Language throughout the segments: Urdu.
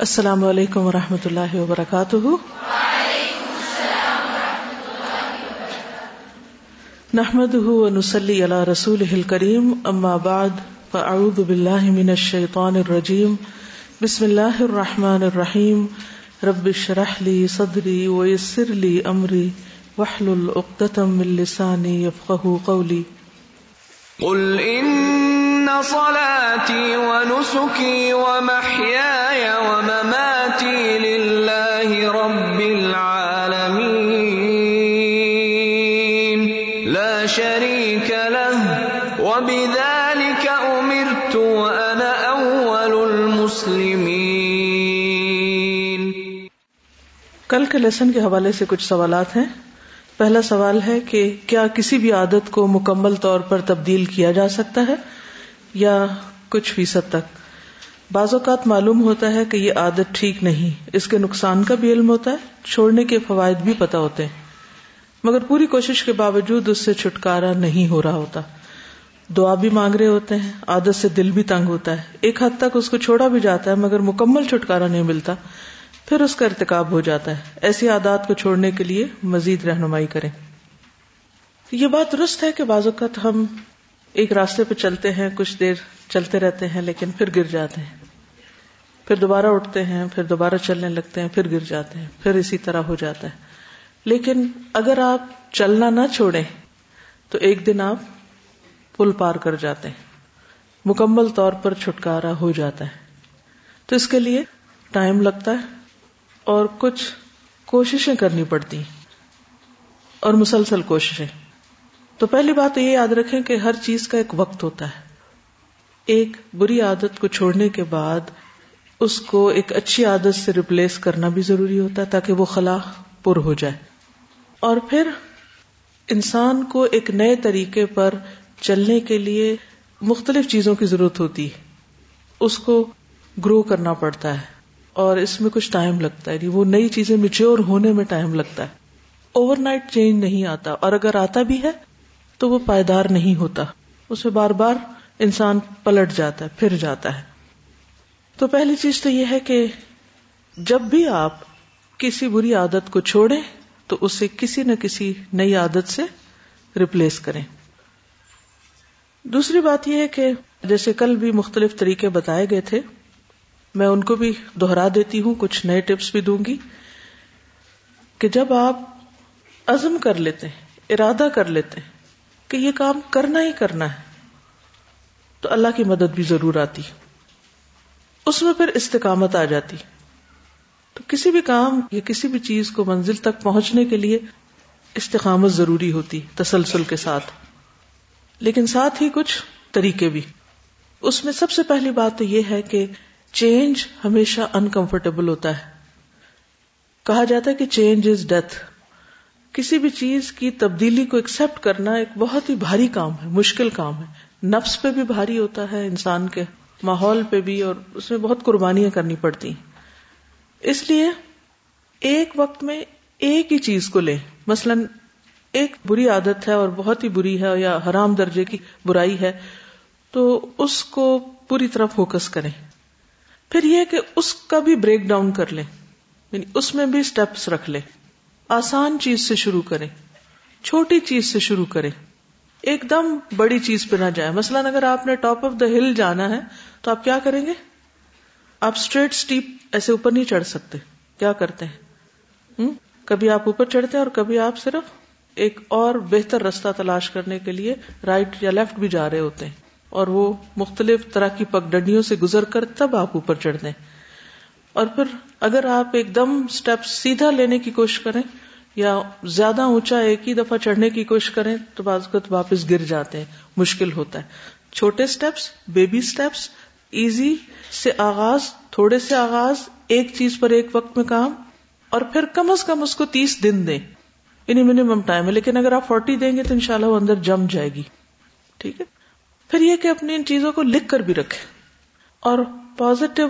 السلام علیکم و رحمۃ اللہ وبرکاتہ۔ نحمد نسلی اللہ رسول کریم اما بعد، فاعوذ باللہ من الشیطان الرجیم۔ بسم اللہ الرحمن الرحیم۔ رب شرح لی صدری ویسر لی امری۔ وحلل اقدتم من لسانی یفقہ قولی۔ قل ان صلاتي ونسكي ومحياي ومماتي لله رب العالمين. لا شريك له، وبذلك امرت وانا اول المسلمين. کل کے لیسن کے حوالے سے کچھ سوالات ہیں۔ پہلا سوال ہے کہ کیا کسی بھی عادت کو مکمل طور پر تبدیل کیا جا سکتا ہے؟ یا کچھ فیصد تک۔ بعض اوقات معلوم ہوتا ہے کہ یہ عادت ٹھیک نہیں، اس کے نقصان کا بھی علم ہوتا ہے، چھوڑنے کے فوائد بھی پتا ہوتے ہیں۔ مگر پوری کوشش کے باوجود اس سے چھٹکارا نہیں ہو رہا ہوتا۔ دعا بھی مانگ رہے ہوتے ہیں، عادت سے دل بھی تنگ ہوتا ہے۔ ایک حد تک اس کو چھوڑا بھی جاتا ہے، مگر مکمل چھٹکارا نہیں ملتا، پھر اس کا ارتکاب ہو جاتا ہے۔ ایسی عادات کو چھوڑنے کے لیے مزید رہنمائی کریں۔ یہ بات درست ہے کہ بعض اوقات ہم ایک راستے پہ چلتے ہیں، کچھ دیر چلتے رہتے ہیں، لیکن پھر گر جاتے ہیں۔ پھر دوبارہ اٹھتے ہیں، پھر دوبارہ چلنے لگتے ہیں، پھر گر جاتے ہیں، پھر اسی طرح ہو جاتا ہے۔ لیکن اگر آپ چلنا نہ چھوڑیں، تو ایک دن آپ پل پار کر جاتے ہیں۔ مکمل طور پر چھٹکارا ہو جاتا ہے۔ تو اس کے لیے ٹائم لگتا ہے اور کچھ کوششیں کرنی پڑتی اور مسلسل کوششیں۔ تو پہلی بات یہ یاد رکھیں کہ ہر چیز کا ایک وقت ہوتا ہے۔ ایک بری عادت کو چھوڑنے کے بعد اس کو ایک اچھی عادت سے ریپلیس کرنا بھی ضروری ہوتا ہے تاکہ وہ خلا پر ہو جائے۔ اور پھر انسان کو ایک نئے طریقے پر چلنے کے لیے مختلف چیزوں کی ضرورت ہوتی ہے۔ اس کو گرو کرنا پڑتا ہے اور اس میں کچھ ٹائم لگتا ہے۔ یعنی وہ نئی چیزیں میچور ہونے میں ٹائم لگتا ہے۔ اوور نائٹ چینج نہیں آتا اور اگر آتا بھی ہے تو وہ پائیدار نہیں ہوتا۔ اسے بار بار انسان پلٹ جاتا ہے، پھر جاتا ہے۔ تو پہلی چیز تو یہ ہے کہ جب بھی آپ کسی بری عادت کو چھوڑیں، تو اسے کسی نہ کسی نئی عادت سے ریپلیس کریں۔ دوسری بات یہ ہے کہ جیسے کل بھی مختلف طریقے بتائے گئے تھے، میں ان کو بھی دوہرا دیتی ہوں، کچھ نئے ٹپس بھی دوں گی۔ کہ جب آپ عزم کر لیتے ہیں، ارادہ کر لیتے ہیں کہ یہ کام کرنا ہی کرنا ہے، تو اللہ کی مدد بھی ضرور آتی۔ اس میں پھر استقامت آ جاتی۔ تو کسی بھی کام یا کسی بھی چیز کو منزل تک پہنچنے کے لیے استقامت ضروری ہوتی تسلسل کے ساتھ۔ لیکن ساتھ ہی کچھ طریقے بھی۔ اس میں سب سے پہلی بات تو یہ ہے کہ چینج ہمیشہ انکمفرٹیبل ہوتا ہے۔ کہا جاتا ہے کہ چینج از ڈیتھ کسی بھی چیز کی تبدیلی کو ایکسپٹ کرنا ایک بہت ہی بھاری کام ہے، مشکل کام ہے۔ نفس پہ بھی بھاری ہوتا ہے، انسان کے ماحول پہ بھی، اور اس میں بہت قربانیاں کرنی پڑتی ہیں۔ اس لیے ایک وقت میں ایک ہی چیز کو لیں۔ مثلا ایک بری عادت ہے اور بہت ہی بری ہے یا حرام درجے کی برائی ہے، تو اس کو پوری طرح فوکس کریں۔ پھر یہ کہ اس کا بھی بریک ڈاؤن کر لیں۔ یعنی اس میں بھی اسٹیپس رکھ لیں۔ آسان چیز سے شروع کریں، چھوٹی چیز سے شروع کریں۔ ایک دم بڑی چیز پہ نہ جائیں۔ مثلاً اگر آپ نے ٹاپ آف دا ہل جانا ہے، تو آپ کیا کریں گے؟ آپ اسٹریٹ اسٹیپ ایسے اوپر نہیں چڑھ سکتے۔ کیا کرتے ہیں؟ کبھی آپ اوپر چڑھتے ہیں اور کبھی آپ صرف ایک اور بہتر رستہ تلاش کرنے کے لیے رائٹ یا لیفٹ بھی جا رہے ہوتے ہیں۔ اور وہ مختلف طرح کی پگڈنڈیوں سے گزر کر تب آپ اوپر چڑھ دیں اور پھر اگر آپ ایک دم اسٹیپ سیدھا لینے کی کوشش کریں یا زیادہ اونچا ایک ہی دفعہ چڑھنے کی کوشش کریں تو بعض اوقات واپس گر جاتے ہیں، مشکل ہوتا ہے۔ چھوٹے اسٹیپس بیبی اسٹیپس ایزی سے آغاز، تھوڑے سے آغاز، ایک چیز پر ایک وقت میں کام، اور پھر کم از کم اس کو تیس دن دیں۔ انہیں منیمم ٹائم ہے، لیکن اگر آپ فورٹی دیں گے تو انشاءاللہ وہ اندر جم جائے گی۔ ٹھیک ہے؟ پھر یہ کہ اپنی ان چیزوں کو لکھ کر بھی رکھے اور پازیٹو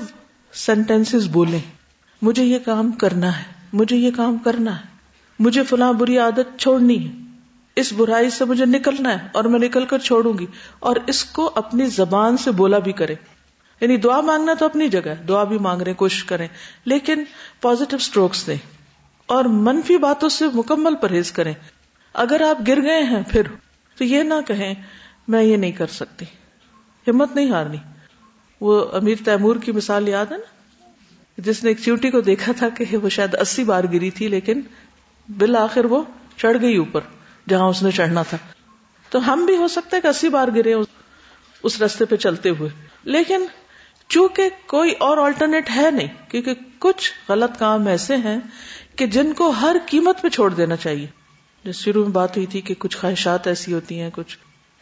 سینٹینس بولیں۔ مجھے یہ کام کرنا ہے، مجھے یہ کام کرنا ہے۔ مجھے فلاں بری عادت چھوڑنی ہے۔ اس برائی سے مجھے نکلنا ہے اور میں نکل کر چھوڑوں گی۔ اور اس کو اپنی زبان سے بولا بھی کرے یعنی دعا مانگنا تو اپنی جگہ ہے، دعا بھی مانگ رہے، کوشش کریں۔ لیکن پازیٹو اسٹروکس دیں۔ اور منفی باتوں سے مکمل پرہیز کریں۔ اگر آپ گر گئے ہیں پھر، تو یہ نہ کہیں، میں یہ نہیں کر سکتی۔ ہمت نہیں ہارنی۔ وہ امیر تیمور کی مثال یاد ہے نا؟ جس نے ایک چیوٹی کو دیکھا تھا کہ وہ شاید اسی بار گری تھی، لیکن بالآخر وہ چڑھ گئی اوپر، جہاں اس نے چڑھنا تھا۔ تو ہم بھی ہو سکتا ہے کہ اسی بار گرے اس رستے پہ چلتے ہوئے۔ لیکن چونکہ کوئی اور آلٹرنیٹ ہے نہیں، کیونکہ کچھ غلط کام ایسے ہیں کہ جن کو ہر قیمت پہ چھوڑ دینا چاہیے۔ جس شروع میں بات ہوئی تھی کہ کچھ خواہشات ایسی ہوتی ہیں، کچھ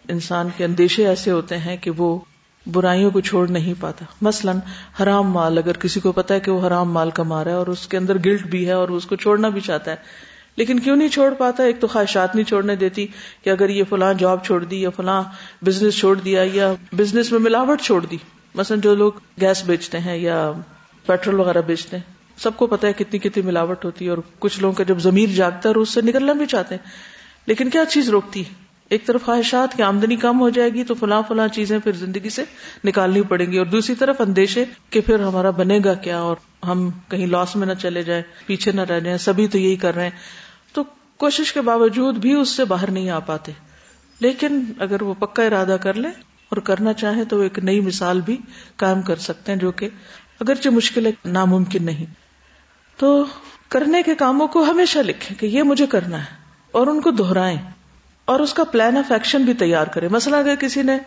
انسان کے اندیشے ایسے ہوتے ہیں کہ وہ برائیوں کو چھوڑ نہیں پاتا۔ مثلا حرام مال، اگر کسی کو پتا ہے کہ وہ حرام مال کما رہا ہے اور اس کے اندر گلٹ بھی ہے اور اس کو چھوڑنا بھی چاہتا ہے۔ لیکن کیوں نہیں چھوڑ پاتا؟ ایک تو خواہشات نہیں چھوڑنے دیتی کہ اگر یہ فلاں جاب چھوڑ دی یا فلاں بزنس چھوڑ دیا یا بزنس میں ملاوٹ چھوڑ دی۔ مثلا جو لوگ گیس بیچتے ہیں یا پیٹرول وغیرہ بیچتے ہیں، سب کو پتا ہے کتنی کتنی ملاوٹ ہوتی ہے اور کچھ لوگوں کا جب ضمیر جاگتا ہے اور اس سے نکلنا بھی چاہتے ہیں۔ لیکن کیا چیز روکتی ہے؟ ایک طرف خواہشات کی آمدنی کم ہو جائے گی تو فلاں فلاں چیزیں پھر زندگی سے نکالنی پڑیں گی اور دوسری طرف اندیشے کہ پھر ہمارا بنے گا کیا اور ہم کہیں لاس میں نہ چلے جائیں، پیچھے نہ رہ جائیں، سبھی تو یہی کر رہے ہیں۔ تو کوشش کے باوجود بھی اس سے باہر نہیں آ پاتے۔ لیکن اگر وہ پکا ارادہ کر لے اور کرنا چاہے تو وہ ایک نئی مثال بھی قائم کر سکتے ہیں جو کہ اگرچہ مشکل ہے، ناممکن نہیں۔ تو کرنے کے کاموں کو ہمیشہ لکھیں کہ یہ مجھے کرنا ہے اور ان کو دہرائیں۔ اور اس کا پلان آف ایکشن بھی تیار کرے۔ مثلا اگر کسی نے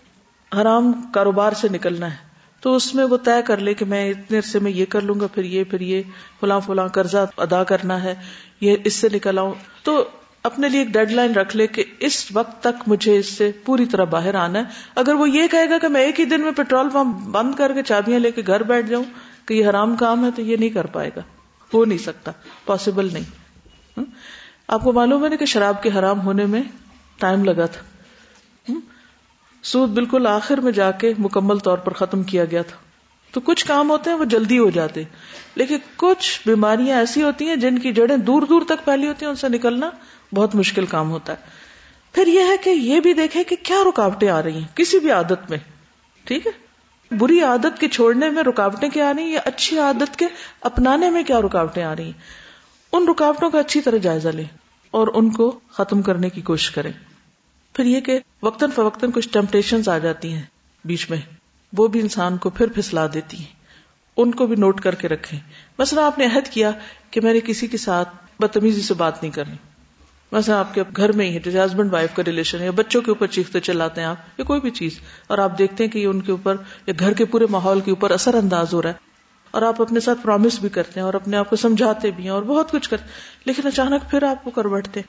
حرام کاروبار سے نکلنا ہے، تو اس میں وہ طے کر لے کہ میں اتنے عرصے میں یہ کر لوں گا، پھر یہ پھر یہ، فلاں فلاں قرضہ ادا کرنا ہے، یہ اس سے نکل آؤں۔ تو اپنے لیے ایک ڈیڈ لائن رکھ لے کہ اس وقت تک مجھے اس سے پوری طرح باہر آنا ہے۔ اگر وہ یہ کہے گا کہ میں ایک ہی دن میں پیٹرول پمپ بند کر کے چابیاں لے کے گھر بیٹھ جاؤں کہ یہ حرام کام ہے، تو یہ نہیں کر پائے گا۔ ہو نہیں سکتا پاسبل نہیں۔ آپ کو معلوم ہے نا کہ شراب کے حرام ہونے میں ٹائم لگا تھا۔ سود بالکل آخر میں جا کے مکمل طور پر ختم کیا گیا تھا۔ تو کچھ کام ہوتے ہیں وہ جلدی ہو جاتے۔ لیکن کچھ بیماریاں ایسی ہوتی ہیں جن کی جڑیں دور دور تک پھیلی ہوتی ہیں، ان سے نکلنا بہت مشکل کام ہوتا ہے۔ پھر یہ ہے کہ یہ بھی دیکھے کہ کیا رکاوٹیں آ رہی ہیں۔ کسی بھی عادت میں، ٹھیک ہے؟ بری عادت کے چھوڑنے میں رکاوٹیں کیا آ رہی ہیں یا اچھی عادت کے اپنانے میں کیا رکاوٹیں آ رہی ہیں؟ ان رکاوٹوں کا اچھی طرح جائزہ لیں اور ان کو ختم کرنے کی کوشش کریں۔ پھر یہ کہ وقتاً فوقتاً کچھ ٹمپٹیشن آ جاتی ہیں بیچ میں۔ وہ بھی انسان کو پھر پھسلا دیتی ہیں۔ ان کو بھی نوٹ کر کے رکھیں۔ مثلا آپ نے عہد کیا کہ میں نے کسی کے ساتھ بدتمیزی سے بات نہیں کرنی۔ مثلا آپ کے گھر میں ہی ہے جیسے ہسبینڈ وائف کا ریلیشن ہے یا بچوں کے اوپر چیختے چلاتے ہیں آپ یا کوئی بھی چیز۔ اور آپ دیکھتے ہیں کہ ان کے اوپر یا گھر کے پورے ماحول کے اوپر اثر انداز ہو رہا ہے۔ اور آپ اپنے ساتھ پرومس بھی کرتے ہیں اور اپنے آپ کو سمجھاتے بھی ہیں اور بہت کچھ کرتے لیکن اچانک پھر آپ کو کر بیٹھتے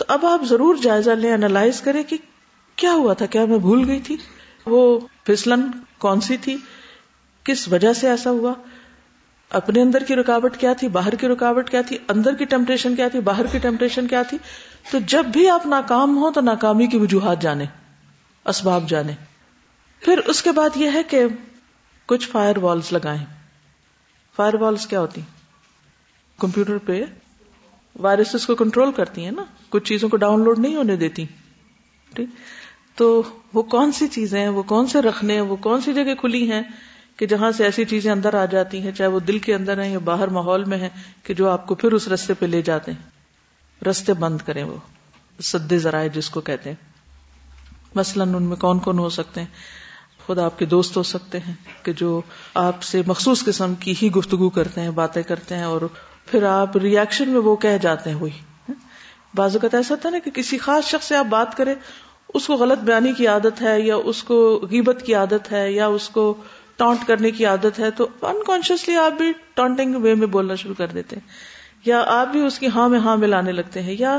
تو اب آپ ضرور جائزہ لیں اینالائز کریں کہ کیا ہوا تھا، کیا میں بھول گئی تھی؟ وہ پھسلن کون سی تھی؟ کس وجہ سے ایسا ہوا؟ اپنے اندر کی رکاوٹ کیا تھی؟ باہر کی رکاوٹ کیا تھی؟ اندر کی ٹیمپٹیشن کیا تھی؟ باہر کی ٹیمپٹیشن کیا تھی؟ تو جب بھی آپ ناکام ہو تو ناکامی کی وجوہات جانے اسباب جانے پھر اس کے بعد یہ ہے کہ کچھ فائر والز لگائیں۔ فائر والز کیا ہوتی؟ کمپیوٹر پہ وائرسز کو کنٹرول کرتی ہیں نا، کچھ چیزوں کو ڈاؤن لوڈ نہیں ہونے دیتی۔ ٹھیک۔ تو وہ کون سی چیزیں ہیں، وہ کون سے رکھنے ہیں، وہ کون سی جگہ کھلی ہیں کہ جہاں سے ایسی چیزیں اندر آ جاتی ہیں، چاہے وہ دل کے اندر ہیں یا باہر ماحول میں ہیں، کہ جو آپ کو پھر اس رستے پہ لے جاتے ہیں۔ رستے بند کریں وہ، سدے ذرائع جس کو کہتے ہیں۔ مثلاً ان میں کون کون ہو سکتے ہیں؟ خود آپ کے دوست ہو سکتے ہیں کہ جو آپ سے مخصوص قسم کی ہی گفتگو کرتے ہیں، باتیں کرتے ہیں اور پھر آپ ریئیکشن میں وہ کہہ جاتے ہیں وہی بعض اوقات ایسا تھا نا کہ کسی خاص شخص سے آپ بات کریں، اس کو غلط بیانی کی عادت ہے، یا اس کو غیبت کی عادت ہے، یا اس کو ٹانٹ کرنے کی عادت ہے، تو انکانشیسلی آپ بھی ٹانٹنگ وے میں بولنا شروع کر دیتے ہیں۔ یا آپ بھی اس کی ہاں میں ہاں ملانے لگتے ہیں، یا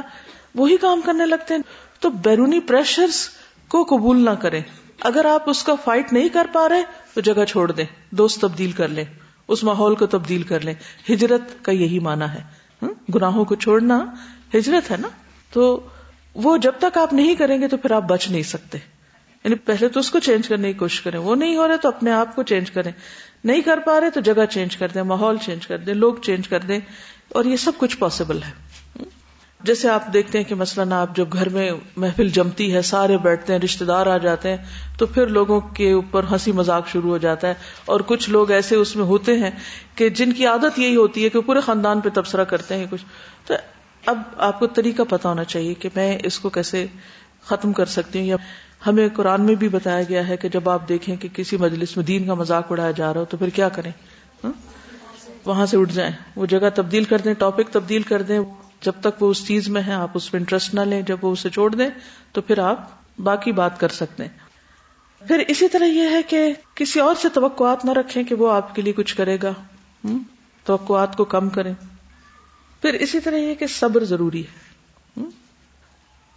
وہی کام کرنے لگتے ہیں۔ تو بیرونی پریشر کو قبول نہ کریں۔ اگر آپ اس کا فائٹ نہیں کر پا رہے، تو جگہ چھوڑ دیں، دوست تبدیل کر لیں۔ اس ماحول کو تبدیل کر لیں۔ ہجرت کا یہی مانا ہے۔ گناہوں کو چھوڑنا ہجرت ہے نا؟ تو وہ جب تک آپ نہیں کریں گے تو پھر آپ بچ نہیں سکتے۔ یعنی پہلے تو اس کو چینج کرنے کی کوشش کریں۔ وہ نہیں ہو رہے تو اپنے آپ کو چینج کریں۔ نہیں کر پا رہے تو جگہ چینج کر دیں، ماحول چینج کر دیں، لوگ چینج کر دیں۔ اور یہ سب کچھ پاسبل ہے۔ جیسے آپ دیکھتے ہیں کہ مثلاً آپ جب گھر میں محفل جمتی ہے، سارے بیٹھتے ہیں رشتے دار آ جاتے ہیں، تو پھر لوگوں کے اوپر ہنسی مذاق شروع ہو جاتا ہے۔ اور کچھ لوگ ایسے اس میں ہوتے ہیں کہ جن کی عادت یہی ہوتی ہے کہ پورے خاندان پہ تبصرہ کرتے ہیں کچھ۔ تو اب آپ کو طریقہ پتا ہونا چاہیے کہ میں اس کو کیسے ختم کر سکتی ہوں۔ یا ہمیں قرآن میں بھی بتایا گیا ہے کہ جب آپ دیکھیں کہ کسی مجلس میں دین کا مذاق اڑایا جا رہا ہو تو پھر کیا کریں؟ ہاں؟ وہاں سے اٹھ جائیں۔ وہ جگہ تبدیل کر دیں، ٹاپک تبدیل کر دیں۔ جب تک وہ اس چیز میں ہے آپ اس میں انٹرسٹ نہ لیں، جب وہ اسے چھوڑ دیں، تو پھر آپ باقی بات کر سکتے ہیں۔ پھر اسی طرح یہ ہے کہ کسی اور سے توقعات نہ رکھیں کہ وہ آپ کے لیے کچھ کرے گا۔ توقعات کو کم کریں۔ پھر اسی طرح یہ کہ صبر ضروری ہے۔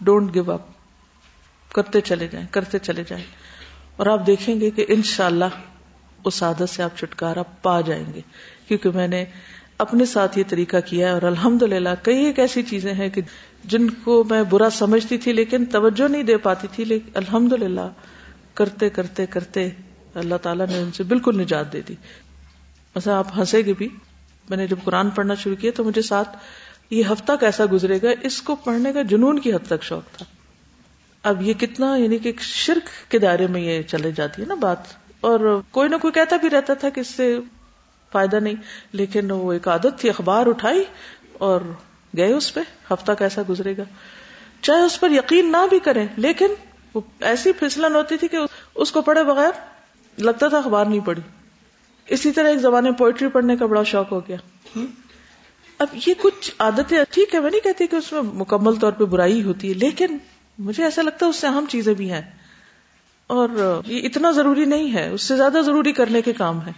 ڈونٹ گیو اپ کرتے چلے جائیں، کرتے چلے جائیں۔ اور آپ دیکھیں گے کہ انشاءاللہ اس عادت سے آپ چھٹکارا پا جائیں گے۔ کیونکہ میں نے اپنے ساتھ یہ طریقہ کیا ہے اور الحمد للہ کئی ایک ایسی چیزیں ہیں کہ جن کو میں برا سمجھتی تھی لیکن توجہ نہیں دے پاتی تھی لیکن الحمد للہ کرتے کرتے کرتے اللہ تعالیٰ نے ان سے بالکل نجات دے دی۔ مثلا آپ ہنسے گے بھی۔ میں نے جب قرآن پڑھنا شروع کیا تو مجھے ساتھ یہ ہفتہ کیسا گزرے گا، اس کو پڑھنے کا جنون کی حد تک شوق تھا۔ اب یہ کتنا یعنی کہ شرک کے دائرے میں یہ چلے جاتی ہے نا بات۔ اور کوئی نہ کوئی کہتا بھی رہتا تھا کہ اس سے فائدہ نہیں۔ لیکن وہ ایک عادت تھی، اخبار اٹھائی اور گئے اس پہ۔ ہفتہ کیسا گزرے گا؟ چاہے اس پر یقین نہ بھی کریں، لیکن وہ ایسی پھسلن ہوتی تھی کہ اس کو پڑھے بغیر لگتا تھا اخبار نہیں پڑھی۔ اسی طرح ایک زمانے پوئٹری پڑھنے کا بڑا شوق ہو گیا۔ اب یہ کچھ عادتیں ٹھیک ہے میں نہیں کہتی کہ اس میں مکمل طور پہ برائی ہوتی ہے، لیکن مجھے ایسا لگتا ہے اس سے اہم چیزیں بھی ہیں۔ اور یہ اتنا ضروری نہیں ہے، اس سے زیادہ ضروری کرنے کے کام ہے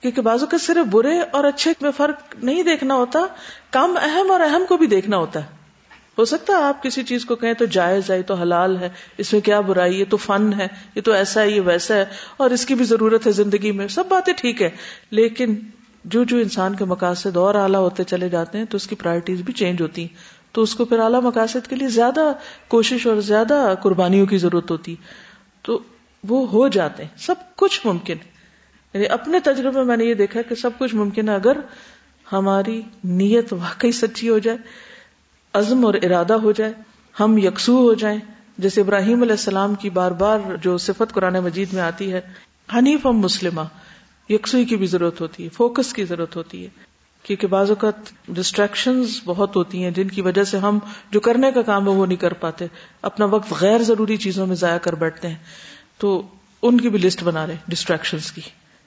کیونکہ بازو کا صرف برے اور اچھے میں فرق نہیں دیکھنا ہوتا، کم اہم اور اہم کو بھی دیکھنا ہوتا ہے۔ ہو سکتا ہے آپ کسی چیز کو کہیں تو جائز ہے، یہ تو حلال ہے، اس میں کیا برائی، یہ تو فن ہے، یہ تو ایسا ہے، یہ ویسا ہے، اور اس کی بھی ضرورت ہے زندگی میں۔ سب باتیں ٹھیک ہے لیکن جو جو انسان کے مقاصد اور اعلیٰ ہوتے چلے جاتے ہیں تو اس کی پرائرٹیز بھی چینج ہوتی ہیں۔ تو اس کو پھر اعلیٰ مقاصد کے لیے زیادہ کوشش اور زیادہ قربانیوں کی ضرورت ہوتی۔ تو وہ ہو جاتے ہیں، سب کچھ ممکن یعنی اپنے تجربے میں میں نے یہ دیکھا کہ سب کچھ ممکن ہے اگر ہماری نیت واقعی سچی ہو جائے، عزم اور ارادہ ہو جائے، ہم یکسو ہو جائیں۔ جیسے ابراہیم علیہ السلام کی بار بار جو صفت قرآن مجید میں آتی ہے، حنیف ہم مسلمہ، یکسوئی کی بھی ضرورت ہوتی ہے، فوکس کی ضرورت ہوتی ہے۔ کیونکہ بعض اوقات ڈسٹریکشن بہت ہوتی ہیں، جن کی وجہ سے ہم جو کرنے کا کام ہے وہ نہیں کر پاتے، اپنا وقت غیر ضروری چیزوں میں ضائع کر بیٹھتے ہیں۔ تو ان کی بھی لسٹ بنا رہے ڈسٹریکشن کی۔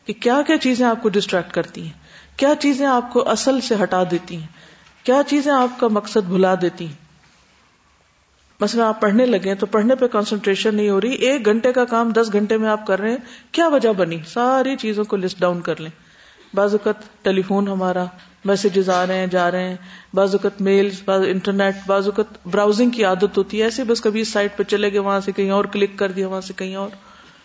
کہ کیا کیا چیزیں آپ کو ڈسٹریکٹ کرتی ہیں؟ کیا چیزیں آپ کو اصل سے ہٹا دیتی ہیں؟ کیا چیزیں آپ کا مقصد بھلا دیتی ہیں؟ مثلا آپ پڑھنے لگے تو پڑھنے پہ کانسنٹریشن نہیں ہو رہی، ایک گھنٹے کا کام دس گھنٹے میں آپ کر رہے ہیں، کیا وجہ بنی؟ ساری چیزوں کو لسٹ ڈاؤن کر لیں۔ بعض اوقات ٹیلی فون ہمارا میسجز آ رہے ہیں، جا رہے ہیں۔ بعض اوقات میل انٹرنیٹ بعض اوقات براؤزنگ کی عادت ہوتی ہے۔ ایسے بس کبھی اس سائٹ پہ چلے گئے، وہاں سے کہیں اور کلک کر دیا، وہاں سے کہیں اور۔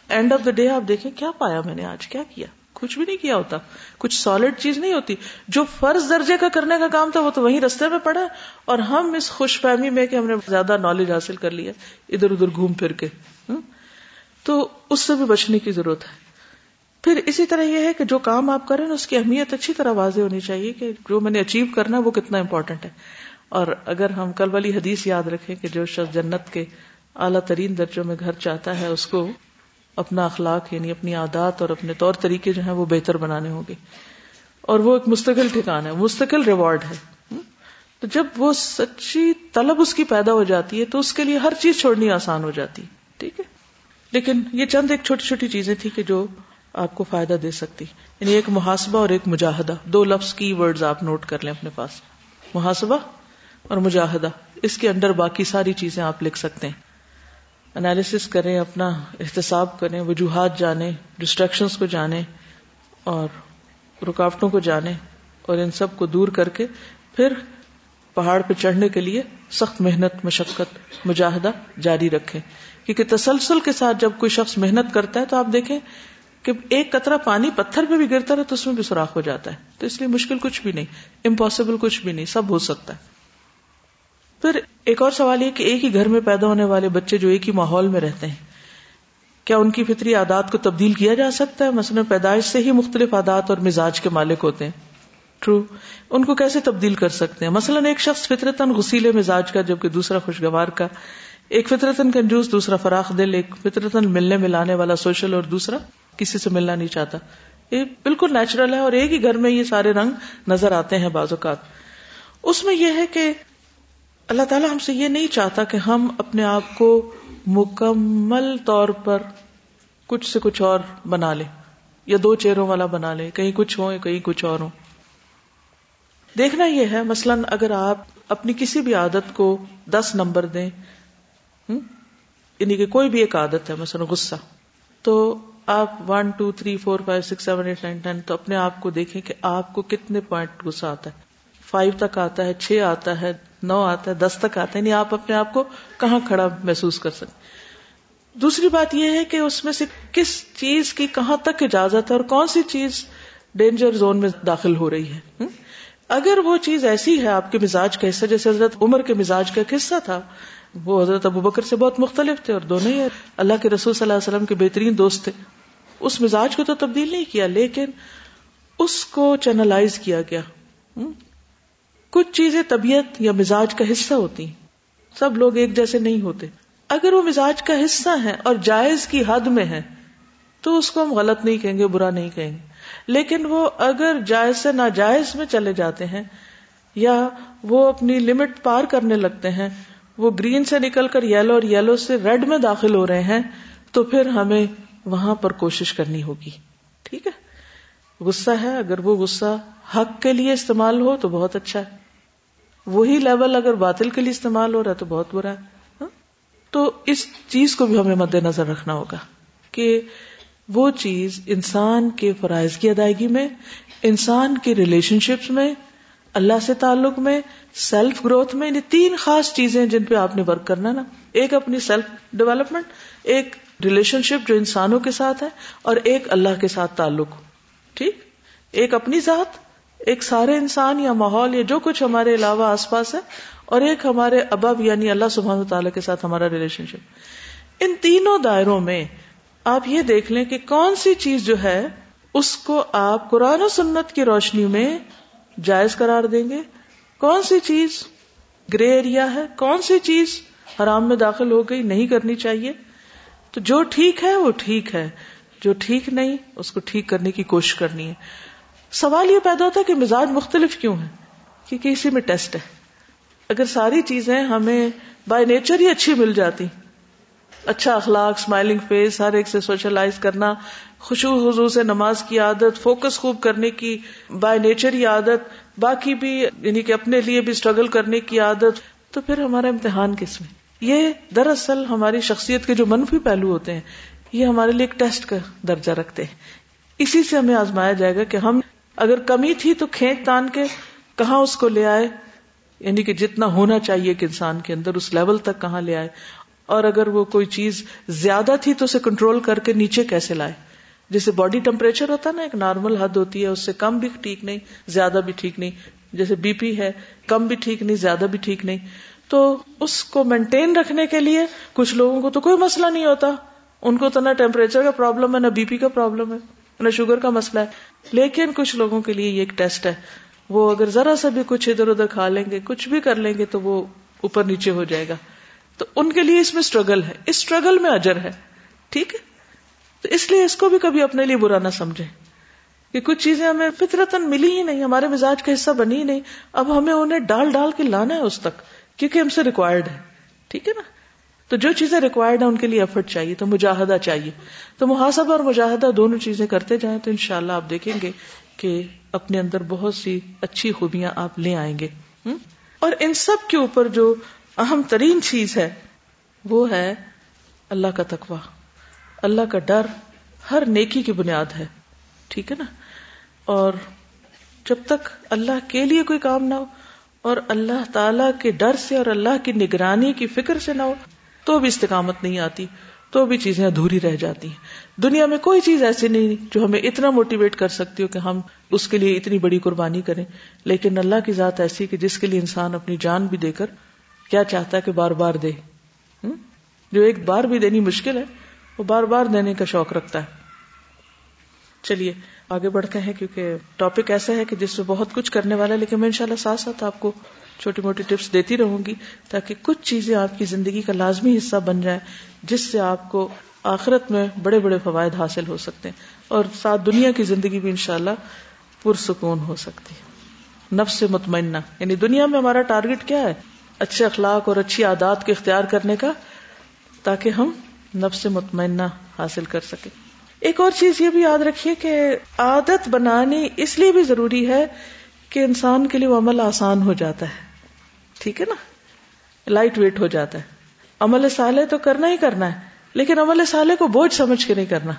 اینڈ آف دا ڈے آپ دیکھیں کیا پایا میں نے آج؟ کیا کیا؟ کچھ بھی نہیں کیا ہوتا۔ کچھ سالڈ چیز نہیں ہوتی۔ جو فرض درجے کا کرنے کا کام تھا، وہ تو وہیں رستے میں پڑا۔ اور ہم اس خوش فہمی میں کہ ہم نے زیادہ نالج حاصل کر لیا ادھر ادھر گھوم پھر کے۔ تو اس سے بھی بچنے کی ضرورت ہے۔ پھر اسی طرح یہ ہے کہ جو کام آپ کریں اس کی اہمیت اچھی طرح واضح ہونی چاہیے کہ جو میں نے اچیو کرنا وہ کتنا امپورٹنٹ ہے۔ اور اگر ہم کل والی حدیث یاد رکھیں کہ جو شخص جنت کے اعلیٰ ترین درجوں میں گھر چاہتا ہے، اس کو اپنا اخلاق یعنی اپنی عادات اور اپنے طور طریقے جو ہیں وہ بہتر بنانے ہوں گے۔ اور وہ ایک مستقل ٹھکان ہے، مستقل ریوارڈ ہے۔ تو جب وہ سچی طلب اس کی پیدا ہو جاتی ہے، تو اس کے لیے ہر چیز چھوڑنی آسان ہو جاتی ٹھیک ہے؟ لیکن یہ چند ایک چھوٹی چھوٹی چیزیں تھی کہ جو آپ کو فائدہ دے سکتی۔ یعنی ایک محاسبہ اور ایک مجاہدہ۔ دو لفظ، کی ورڈز آپ نوٹ کر لیں اپنے پاس۔ محاسبہ اور مجاہدہ۔ اس کے اندر باقی ساری چیزیں آپ لکھ سکتے ہیں۔ انالیس کریں، اپنا احتساب کریں، وجوہات جانیں ڈسٹریکشنس کو جانیں اور رکاوٹوں کو جانیں اور ان سب کو دور کر کے پھر پہاڑ پہ چڑھنے کے لیے سخت محنت، مشقت، مجاہدہ جاری رکھیں۔ کیونکہ تسلسل کے ساتھ جب کوئی شخص محنت کرتا ہے تو آپ دیکھیں کہ ایک قطرہ پانی پتھر پہ بھی گرتا رہے تو اس میں بھی سوراخ ہو جاتا ہے۔ تو اس لیے مشکل کچھ بھی نہیں امپاسبل کچھ بھی نہیں، سب ہو سکتا ہے۔ پھر ایک اور سوال یہ کہ ایک ہی گھر میں پیدا ہونے والے بچے جو ایک ہی ماحول میں رہتے ہیں، کیا ان کی فطری عادات کو تبدیل کیا جا سکتا ہے؟ مثلاً پیدائش سے ہی مختلف عادات اور مزاج کے مالک ہوتے ہیں۔ ٹرو ان کو کیسے تبدیل کر سکتے ہیں؟ مثلاً ایک شخص فطرتن غسیلے مزاج کا، جبکہ دوسرا خوشگوار کا۔ ایک فطرتن کنجوس، دوسرا فراخ دل۔ ایک فطرتن ملنے ملانے والا سوشل اور دوسرا کسی سے ملنا نہیں چاہتا۔ یہ بالکل نیچرل ہے اور ایک ہی گھر میں یہ سارے رنگ نظر آتے ہیں بعض اوقات۔ اس میں یہ ہے کہ اللہ تعالیٰ ہم سے یہ نہیں چاہتا کہ ہم اپنے آپ کو مکمل طور پر کچھ سے کچھ اور بنا لیں، یا دو چہروں والا بنا لیں، کہیں کچھ ہو کہیں کچھ اور ہو دیکھنا یہ ہے، مثلاً اگر آپ اپنی کسی بھی عادت کو دس نمبر دیں یعنی کہ کوئی بھی ایک عادت ہے، مثلاً غصہ، تو آپ one two three four five six seven eight nine ten تو اپنے آپ کو دیکھیں کہ آپ کو کتنے پوائنٹ غصہ آتا ہے۔ فائیو تک آتا ہے، چھ آتا ہے نو آتا ہے، دس تک آتا ہے یعنی آپ اپنے آپ کو کہاں کھڑا محسوس کر سکتے دوسری بات یہ ہے کہ اس میں سے کس چیز کی کہاں تک اجازت ہے اور کون سی چیز ڈینجر زون میں داخل ہو رہی ہے؟ اگر وہ چیز ایسی ہے، آپ کے مزاج کا حصہ، جیسے حضرت عمر کے مزاج کا حصہ تھا، وہ حضرت ابو بکر سے بہت مختلف تھے اور دونوں ہی اللہ کے رسول صلی اللہ علیہ وسلم کے بہترین دوست تھے۔ اس مزاج کو تو تبدیل نہیں کیا، لیکن اس کو چینلائز کیا گیا۔ کچھ چیزیں طبیعت یا مزاج کا حصہ ہوتی سب لوگ ایک جیسے نہیں ہوتے۔ اگر وہ مزاج کا حصہ ہے اور جائز کی حد میں ہے تو اس کو ہم غلط نہیں کہیں گے، برا نہیں کہیں گے۔ لیکن وہ اگر جائز سے ناجائز میں چلے جاتے ہیں یا وہ اپنی لمٹ پار کرنے لگتے ہیں، وہ گرین سے نکل کر یلو اور یلو سے ریڈ میں داخل ہو رہے ہیں، تو پھر ہمیں وہاں پر کوشش کرنی ہوگی۔ ٹھیک ہے؟ غصہ ہے، اگر وہ غصہ حق کے لیے استعمال ہو تو بہت اچھا ہے۔ وہی لیول اگر باطل کے لیے استعمال ہو رہا ہے تو بہت برا ہے ہاں؟ تو اس چیز کو بھی ہمیں مد نظر رکھنا ہوگا کہ وہ چیز انسان کے فرائض کی ادائیگی میں، انسان کے ریلیشن شپس میں، اللہ سے تعلق میں سیلف گروتھ میں یعنی تین خاص چیزیں جن پہ آپ نے ورک کرنا نا۔ ایک اپنی سیلف ڈیولپمنٹ ایک ریلیشن شپ جو انسانوں کے ساتھ ہے اور ایک اللہ کے ساتھ تعلق، ٹھیک؟ ایک اپنی ذات ایک سارے انسان یا ماحول یا جو کچھ ہمارے علاوہ آس پاس ہے، اور ایک ہمارے ابب یعنی اللہ سبحانہ تعالیٰ کے ساتھ ہمارا ریلیشن شپ ان تینوں دائروں میں آپ یہ دیکھ لیں کہ کون سی چیز جو ہے، اس کو آپ قرآن و سنت کی روشنی میں جائز قرار دیں گے۔ کون سی چیز گرے ایریا ہے، کون سی چیز حرام میں داخل ہو گئی، نہیں کرنی چاہیے۔ تو جو ٹھیک ہے، وہ ٹھیک ہے۔ جو ٹھیک نہیں، اس کو ٹھیک کرنے کی کوشش کرنی ہے۔ سوال یہ پیدا ہوتا ہے کہ مزاج مختلف کیوں ہے؟ کیونکہ اسی میں ٹیسٹ ہے۔ اگر ساری چیزیں ہمیں بائی نیچر ہی اچھی مل جاتی اچھا اخلاق اسمائلنگ فیس ہر ایک سے سوشلائز کرنا خوشو حضو سے نماز کی عادت فوکس خوب کرنے کی بائی نیچر ہی عادت، باقی بھی یعنی کہ اپنے لیے بھی اسٹرگل کرنے کی عادت، تو پھر ہمارا امتحان کس میں؟ یہ دراصل ہماری شخصیت کے جو منفی پہلو ہوتے ہیں، یہ ہمارے لیے ایک ٹیسٹ کا درجہ رکھتے ہیں۔ اسی سے ہمیں آزمایا جائے گا کہ ہم اگر کمی تھی تو کھینچ تان کے کہاں اس کو لے آئے؟ یعنی کہ جتنا ہونا چاہیے کہ انسان کے اندر، اس لیول تک کہاں لے آئے؟ اور اگر وہ کوئی چیز زیادہ تھی تو اسے کنٹرول کر کے نیچے کیسے لائے؟ جیسے باڈی ٹمپریچر ہوتا ہے نا، ایک نارمل حد ہوتی ہے، اس سے کم بھی ٹھیک نہیں، زیادہ بھی ٹھیک نہیں۔ جیسے بی پی ہے، کم بھی ٹھیک نہیں، زیادہ بھی ٹھیک نہیں۔ تو اس کو مینٹین رکھنے کے لیے کچھ لوگوں کو تو کوئی مسئلہ نہیں ہوتا۔ ان کو تو نہ ٹیمپریچر کا پرابلم ہے، نہ بی پی کا پرابلم ہے، نہ شوگر کا مسئلہ ہے۔ لیکن کچھ لوگوں کے لیے یہ ایک ٹیسٹ ہے۔ وہ اگر ذرا سا بھی کچھ ادھر ادھر کھا لیں گے، کچھ بھی کر لیں گے تو وہ اوپر نیچے ہو جائے گا۔ تو ان کے لیے اس میں اسٹرگل ہے۔ اس اسٹرگل میں اجر ہے۔ ٹھیک ہے؟ تو اس لیے اس کو بھی کبھی اپنے لیے برا نہ سمجھے کہ کچھ چیزیں ہمیں فطرتن ملی ہی نہیں، ہمارے مزاج کا حصہ بنی ہی نہیں۔ اب ہمیں انہیں ڈال ڈال کے لانا ہے اس تک، کیونکہ ہم سے ریکوائرڈ ہے۔ ٹھیک ہے نا؟ تو جو چیزیں ریکوائرڈ ہیں ان کے لیے ایفرٹ چاہیے، تو مجاہدہ چاہیے۔ تو محاسبہ اور مجاہدہ دونوں چیزیں کرتے جائیں تو انشاءاللہ آپ دیکھیں گے کہ اپنے اندر بہت سی اچھی خوبیاں آپ لے آئیں گے۔ اور ان سب کے اوپر جو اہم ترین چیز ہے، وہ ہے اللہ کا تقوی۔ اللہ کا ڈر ہر نیکی کی بنیاد ہے۔ ٹھیک ہے نا؟ اور جب تک اللہ کے لیے کوئی کام نہ ہو اور اللہ تعالی کے ڈر سے اور اللہ کی نگرانی کی فکر سے نہ ہو تو بھی استقامت نہیں آتی، تو بھی چیزیں ادھوری رہ جاتی ہیں۔ دنیا میں کوئی چیز ایسی نہیں جو ہمیں اتنا موٹیویٹ کر سکتی ہو کہ ہم اس کے لیے اتنی بڑی قربانی کریں۔ لیکن اللہ کی ذات ایسی کہ جس کے لیے انسان اپنی جان بھی دے کر کیا چاہتا ہے کہ بار بار دے۔ جو ایک بار بھی دینی مشکل ہے، وہ بار بار دینے کا شوق رکھتا ہے۔ چلیے آگے بڑھتے ہیں کیونکہ ٹاپک ایسا ہے کہ جس میں بہت کچھ کرنے والا ہے، لیکن میں انشاءاللہ ساتھ ساتھ آپ کو چھوٹی موٹی ٹپس دیتی رہوں گی تاکہ کچھ چیزیں آپ کی زندگی کا لازمی حصہ بن جائیں، جس سے آپ کو آخرت میں بڑے بڑے فوائد حاصل ہو سکتے ہیں۔ اور ساتھ دنیا کی زندگی بھی انشاءاللہ پرسکون ہو سکتی ہے۔ نفس مطمئنہ یعنی دنیا میں ہمارا ٹارگٹ کیا ہے؟ اچھے اخلاق اور اچھی عادات کے اختیار کرنے کا، تاکہ ہم نفس مطمئنہ حاصل کر سکیں۔ ایک اور چیز یہ بھی یاد رکھیے کہ عادت بنانی اس لیے بھی ضروری ہے کہ انسان کے لیے وہ عمل آسان ہو جاتا ہے۔ ٹھیک ہے نا؟ لائٹ ویٹ ہو جاتا ہے۔ عمل سالے تو کرنا ہی کرنا ہے، لیکن عمل سالے کو بوجھ سمجھ کے نہیں کرنا۔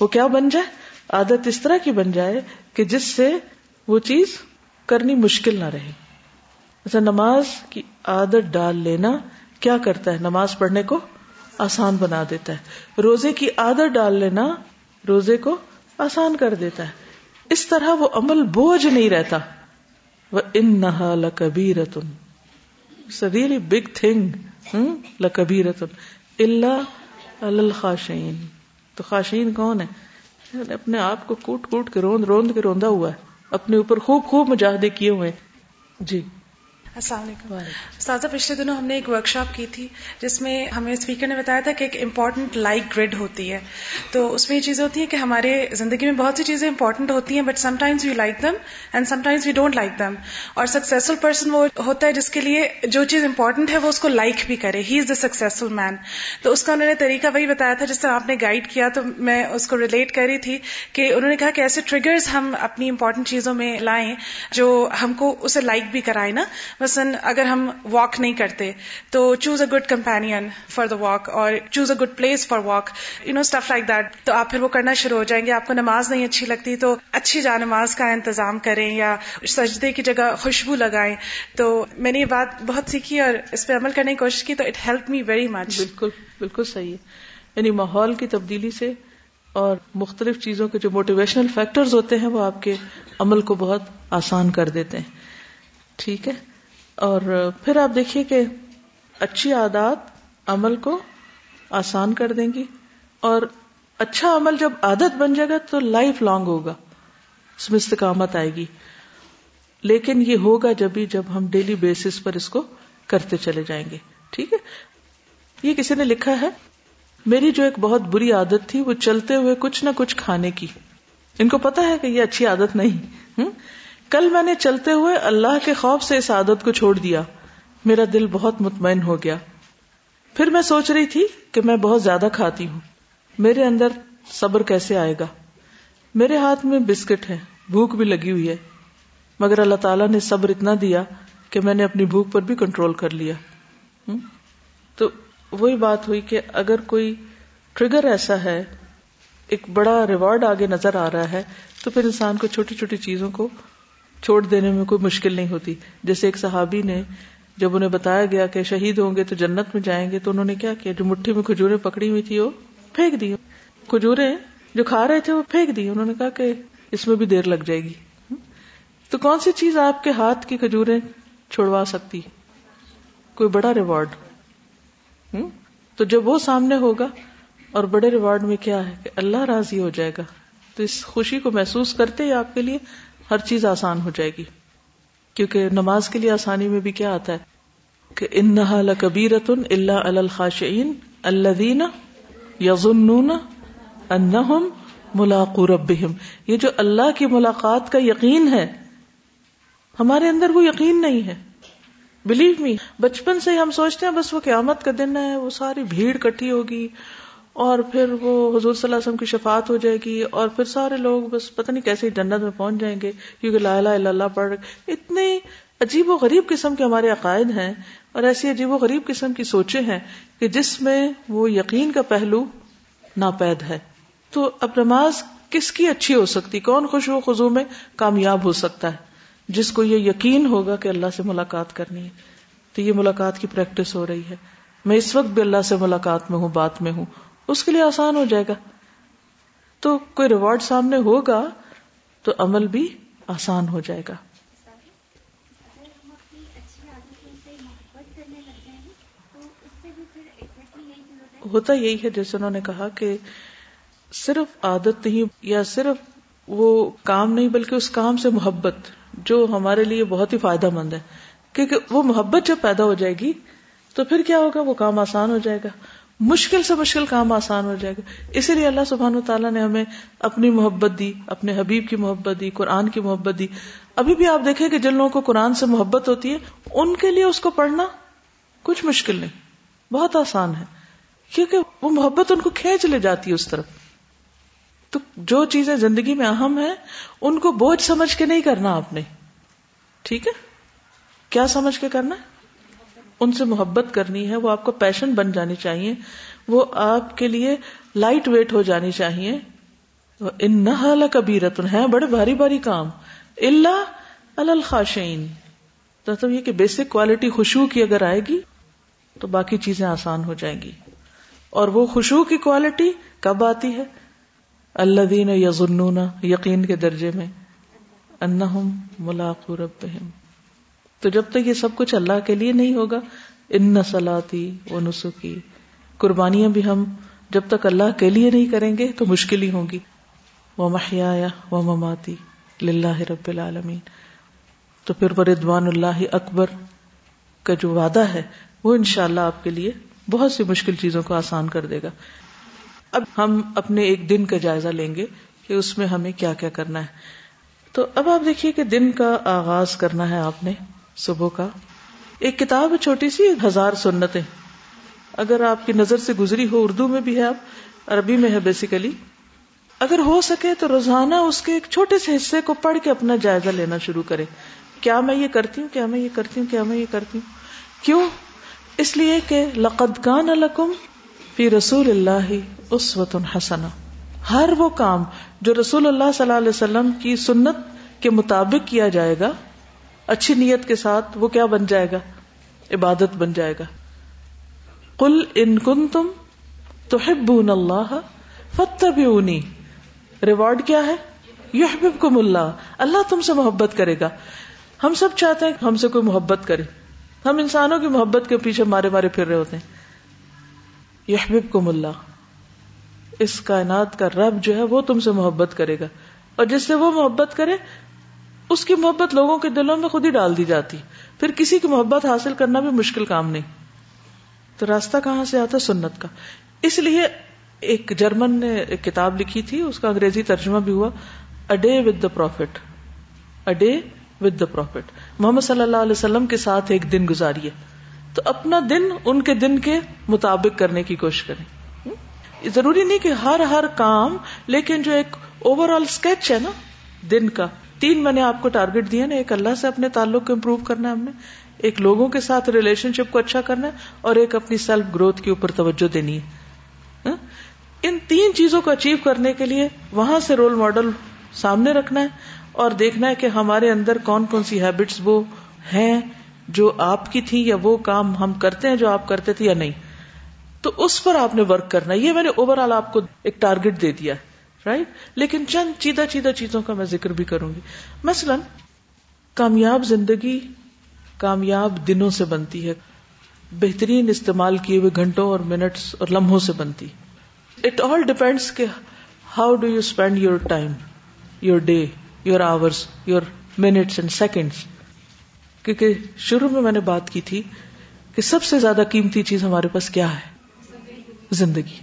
وہ کیا بن جائے؟ عادت اس طرح کی بن جائے کہ جس سے وہ چیز کرنی مشکل نہ رہے۔ اچھا نماز کی عادت ڈال لینا کیا کرتا ہے؟ نماز پڑھنے کو آسان بنا دیتا ہے۔ روزے کی عادت ڈال لینا روزے کو آسان کر دیتا ہے۔ اس طرح وہ عمل بوجھ نہیں رہتا۔ وہ ان نہ لبی رتن ریئلی بگ تھنگ لکبی رتن اللہ الخاشین تو خاشین کون ہے یعنی اپنے آپ کو کوٹ کوٹ کے روند روند کے روندا ہوا ہے۔ اپنے اوپر خوب خوب مجاہدے کیے ہوئے جی۔ السلام علیکم۔ استاذہ پچھلے دنوں ہم نے ایک ورک شاپ کی تھی جس میں ہمیں اسپیکر نے بتایا تھا کہ ایک امپورٹنٹ لائک گریڈ ہوتی ہے۔ تو اس میں یہ چیز ہوتی ہے کہ ہمارے زندگی میں بہت سی چیزیں امپورٹنٹ ہوتی ہیں but sometimes we like them and sometimes we don't like them اور سکسیزفل پرسن وہ ہوتا ہے جس کے لیے جو چیز امپورٹنٹ ہے وہ اس کو لائک بھی کرے۔ ہی از دا سکسیزفل مین تو اس کا انہوں نے طریقہ وہی بتایا تھا جس طرح آپ نے گائڈ کیا۔ تو میں اس کو ریلیٹ کر رہی تھی کہ انہوں نے کہا کہ ایسے ٹریگرز ہم اپنی امپورٹنٹ چیزوں میں لائیں جو ہم کو اسے لائک بھی کرائے نا۔ مثلاً اگر ہم واک نہیں کرتے، تو choose a good companion for the walk اور choose a good place for walk you know stuff like that تو آپ پھر وہ کرنا شروع ہو جائیں گے، آپ کو نماز نہیں اچھی لگتی، تو اچھی جا نماز کا انتظام کریں یا سجدے کی جگہ خوشبو لگائیں۔ تو میں نے یہ بات بہت سیکھی اور اس پہ عمل کرنے کی کوشش کی، تو it help me very much بالکل بالکل صحیح ہے۔ یعنی ماحول کی تبدیلی سے اور مختلف چیزوں کے جو موٹیویشنل فیکٹرز ہوتے ہیں، وہ آپ کے عمل کو بہت آسان کر دیتے ہیں۔ ٹھیک ہے؟ اور پھر آپ دیکھیے کہ اچھی عادات عمل کو آسان کر دیں گی اور اچھا عمل جب عادت بن جائے گا تو لائف لانگ ہوگا، اس میں استقامت آئے گی۔ لیکن یہ ہوگا جب بھی جب ہم ڈیلی بیسس پر اس کو کرتے چلے جائیں گے۔ ٹھیک ہے؟ یہ کسی نے لکھا ہے، میری جو ایک بہت بری عادت تھی وہ چلتے ہوئے کچھ نہ کچھ کھانے کی۔ ان کو پتا ہے کہ یہ اچھی عادت نہیں۔ کل میں نے چلتے ہوئے اللہ کے خوف سے اس عادت کو چھوڑ دیا۔ میرا دل بہت مطمئن ہو گیا۔ پھر میں سوچ رہی تھی کہ میں بہت زیادہ کھاتی ہوں۔ میرے اندر صبر کیسے آئے گا؟ میرے ہاتھ میں بسکٹ ہے بھوک بھی لگی ہوئی ہے۔ مگر اللہ تعالیٰ نے صبر اتنا دیا کہ میں نے اپنی بھوک پر بھی کنٹرول کر لیا۔ تو وہی بات ہوئی کہ اگر کوئی ٹریگر ایسا ہے، ایک بڑا ریوارڈ آگے نظر آ رہا ہے، تو پھر انسان کو چھوٹی چھوٹی چیزوں کو چھوڑ دینے میں کوئی مشکل نہیں ہوتی۔ جیسے ایک صحابی نے جب انہیں بتایا گیا کہ شہید ہوں گے تو جنت میں جائیں گے، تو انہوں نے کیا کیا؟ جو مٹھی میں کھجورے پکڑی ہوئی تھی، وہ پھینک دی۔ کھجورے جو کھا رہے تھے، وہ پھینک دی۔ انہوں نے کہا کہ اس میں بھی دیر لگ جائے گی۔ تو کون سی چیز آپ کے ہاتھ کی کھجورے چھوڑوا سکتی؟ کوئی بڑا ریوارڈ۔ تو جب وہ سامنے ہوگا، اور بڑے ریوارڈ میں کیا ہے کہ اللہ راضی ہو جائے گا۔ تو اس خوشی کو محسوس کرتے ہی آپ کے لیے ہر چیز آسان ہو جائے گی۔ کیونکہ نماز کے لیے آسانی میں بھی کیا آتا ہے؟ کہ ان نہ کبیرت اللہ الخاشعین اللہ دینا یزن ملاق ربہم۔ یہ جو اللہ کی ملاقات کا یقین ہے، ہمارے اندر وہ یقین نہیں ہے۔ بلیو می بچپن سے ہم سوچتے ہیں، بس وہ قیامت کا دن ہے، وہ ساری بھیڑ کٹھی ہوگی۔ اور پھر وہ حضور صلی اللہ علیہ وسلم کی شفاعت ہو جائے گی اور پھر سارے لوگ بس پتہ نہیں کیسے جنت میں پہنچ جائیں گے، کیونکہ لا الہ الا اللہ پڑھ اتنے عجیب و غریب قسم کے ہمارے عقائد ہیں اور ایسی عجیب و غریب قسم کی سوچیں ہیں کہ جس میں وہ یقین کا پہلو ناپید ہے۔ تو اب نماز کس کی اچھی ہو سکتی؟ کون خوش و خزو میں؟ کامیاب ہو سکتا ہے۔ جس کو یہ یقین ہوگا کہ اللہ سے ملاقات کرنی ہے۔ تو یہ ملاقات کی پریکٹس ہو رہی ہے۔ میں اس وقت بھی اللہ سے ملاقات میں ہوں، بات میں ہوں۔ اس کے لیے آسان ہو جائے گا۔ تو کوئی ریوارڈ سامنے ہوگا تو عمل بھی آسان ہو جائے گا۔ ہوتا یہی ہے جیسے انہوں نے کہا کہ صرف عادت نہیں یا صرف وہ کام نہیں بلکہ اس کام سے محبت جو ہمارے لیے بہت ہی فائدہ مند ہے۔ کیونکہ وہ محبت جب پیدا ہو جائے گی تو پھر کیا ہوگا؟ وہ کام آسان ہو جائے گا۔ مشکل سے مشکل کام آسان ہو جائے گا۔ اسی لیے اللہ سبحان و تعالیٰ نے ہمیں اپنی محبت دی، اپنے حبیب کی محبت دی، قرآن کی محبت دی۔ ابھی بھی آپ دیکھیں کہ جن لوگوں کو قرآن سے محبت ہوتی ہے، ان کے لیے اس کو پڑھنا کچھ مشکل نہیں، بہت آسان ہے۔ کیونکہ وہ محبت ان کو کھینچ لے جاتی ہے اس طرف۔ تو جو چیزیں زندگی میں اہم ہیں، ان کو بوجھ سمجھ کے نہیں کرنا آپ نے۔ ٹھیک ہے؟ کیا سمجھ کے کرنا ہے؟ ان سے محبت کرنی ہے، وہ آپ کو پیشن بن جانی چاہیے، وہ آپ کے لیے لائٹ ویٹ ہو جانی چاہیے۔ ان نہ کبھی رتن ہے بڑے بھاری بھاری کام۔ اللہ الخاشین تو یہ کہ بیسک کوالٹی خوشبو کی اگر آئے گی، تو باقی چیزیں آسان ہو جائیں گی۔ اور وہ خوشبو کی کوالٹی کب آتی ہے؟ اللہ دین یزنون یقین کے درجے میں انہم ملاقو ربہم تو جب تک یہ سب کچھ اللہ کے لیے نہیں ہوگا، ان نسلاتی و نسخی قربانیاں بھی ہم جب تک اللہ کے لیے نہیں کریں گے تو مشکل ہی ہوں گی۔ وہ محیا و مماتی لاہ رب العالمین۔ تو پھر وہ ردوان اللہ اکبر کا جو وعدہ ہے، وہ انشاءاللہ اللہ آپ کے لیے بہت سی مشکل چیزوں کو آسان کر دے گا۔ اب ہم اپنے ایک دن کا جائزہ لیں گے کہ اس میں ہمیں کیا کیا کرنا ہے۔ تو اب آپ دیکھیے کہ دن کا آغاز کرنا ہے آپ نے۔ صبح کا۔ ایک کتاب ہے چھوٹی سی، ہزار سنتیں۔ اگر آپ کی نظر سے گزری ہو، اردو میں بھی ہے آپ، عربی میں ہے بیسیکلی اگر ہو سکے تو روزانہ اس کے ایک چھوٹے سے حصے کو پڑھ کے اپنا جائزہ لینا شروع کرے کیا میں یہ کرتی ہوں، کیا میں یہ کرتی ہوں، کیا میں یہ کرتی ہوں؟ کیوں؟ اس لیے کہ لقد کان لکم فی رسول اللہ اس حسنا ہر وہ کام جو رسول اللہ صلی اللہ علیہ وسلم کی سنت کے مطابق کیا جائے گا اچھی نیت کے ساتھ وہ کیا بن جائے گا؟ عبادت بن جائے گا۔ کل ان کن تم تو اللہ فتبعونی ریوارڈ کیا ہے؟ یحببکم اللہ۔ اللہ تم سے محبت کرے گا۔ ہم سب چاہتے ہیں کہ ہم سے کوئی محبت کرے۔ ہم انسانوں کی محبت کے پیچھے مارے مارے پھر رہے ہوتے ہیں۔ یحببکم اللہ۔ اس کائنات کا رب جو ہے وہ تم سے محبت کرے گا۔ اور جس سے وہ محبت کرے اس کی محبت لوگوں کے دلوں میں خود ہی ڈال دی جاتی۔ پھر کسی کی محبت حاصل کرنا بھی مشکل کام نہیں۔ تو راستہ کہاں سے آتا سنت کا۔ اس لیے ایک جرمن نے ایک کتاب لکھی تھی، اس کا انگریزی ترجمہ بھی ہوا۔ A day with the prophet a day with the prophet Muhammad صلی اللہ علیہ وسلم کے ساتھ ایک دن گزاریے تو اپنا دن ان کے دن کے مطابق کرنے کی کوشش کریں۔ ضروری نہیں کہ ہر ہر کام، لیکن جو ایک اوور آل اسکیچ ہے نا، دن کا۔ تین میں نے آپ کو ٹارگیٹ دیا نا، ایک اللہ سے اپنے تعلق کو امپروو کرنا ہے ہم نے، ایک لوگوں کے ساتھ ریلیشن شپ کو اچھا کرنا ہے، اور ایک اپنی سیلف گروتھ کے اوپر توجہ دینی ہے۔ ہاں؟ ان تین چیزوں کو اچیو کرنے کے لیے وہاں سے رول ماڈل سامنے رکھنا ہے، اور دیکھنا ہے کہ ہمارے اندر کون کون سی ہیبٹس وہ ہیں جو آپ کی تھی، یا وہ کام ہم کرتے ہیں جو آپ کرتے تھے یا نہیں۔ تو اس پر آپ نے ورک کرنا ہے۔ یہ میں نے اوور آل آپ کو ایک ٹارگیٹ دے دیا۔ ہے رائٹ لیکن چند چیدہ چیدہ چیزوں کا میں ذکر بھی کروں گی۔ مثلا، کامیاب زندگی کامیاب دنوں سے بنتی ہے۔ بہترین استعمال کیے ہوئے گھنٹوں اور منٹس اور لمحوں سے بنتی۔ اٹ آل ڈیپینڈس کہ how do you spend your time your day your hours your minutes and seconds کیونکہ شروع میں میں نے بات کی تھی کہ سب سے زیادہ قیمتی چیز ہمارے پاس کیا ہے؟ زندگی۔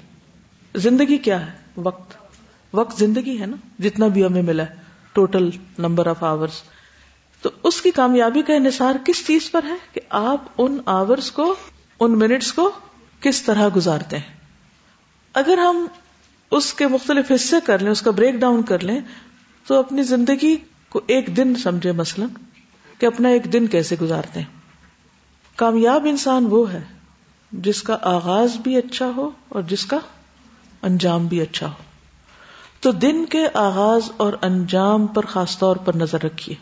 زندگی کیا ہے؟ وقت۔ وقت زندگی ہے نا، جتنا بھی ہمیں ملا ٹوٹل نمبر آف آورس تو اس کی کامیابی کا انحصار کس چیز پر ہے کہ آپ ان آورس کو، ان منٹس کو کس طرح گزارتے ہیں؟ اگر ہم اس کے مختلف حصے کر لیں، اس کا بریک ڈاؤن کر لیں، تو اپنی زندگی کو ایک دن سمجھے مثلا کہ اپنا ایک دن کیسے گزارتے ہیں؟ کامیاب انسان وہ ہے جس کا آغاز بھی اچھا ہو اور جس کا انجام بھی اچھا ہو۔ تو دن کے آغاز اور انجام پر خاص طور پر نظر رکھیے۔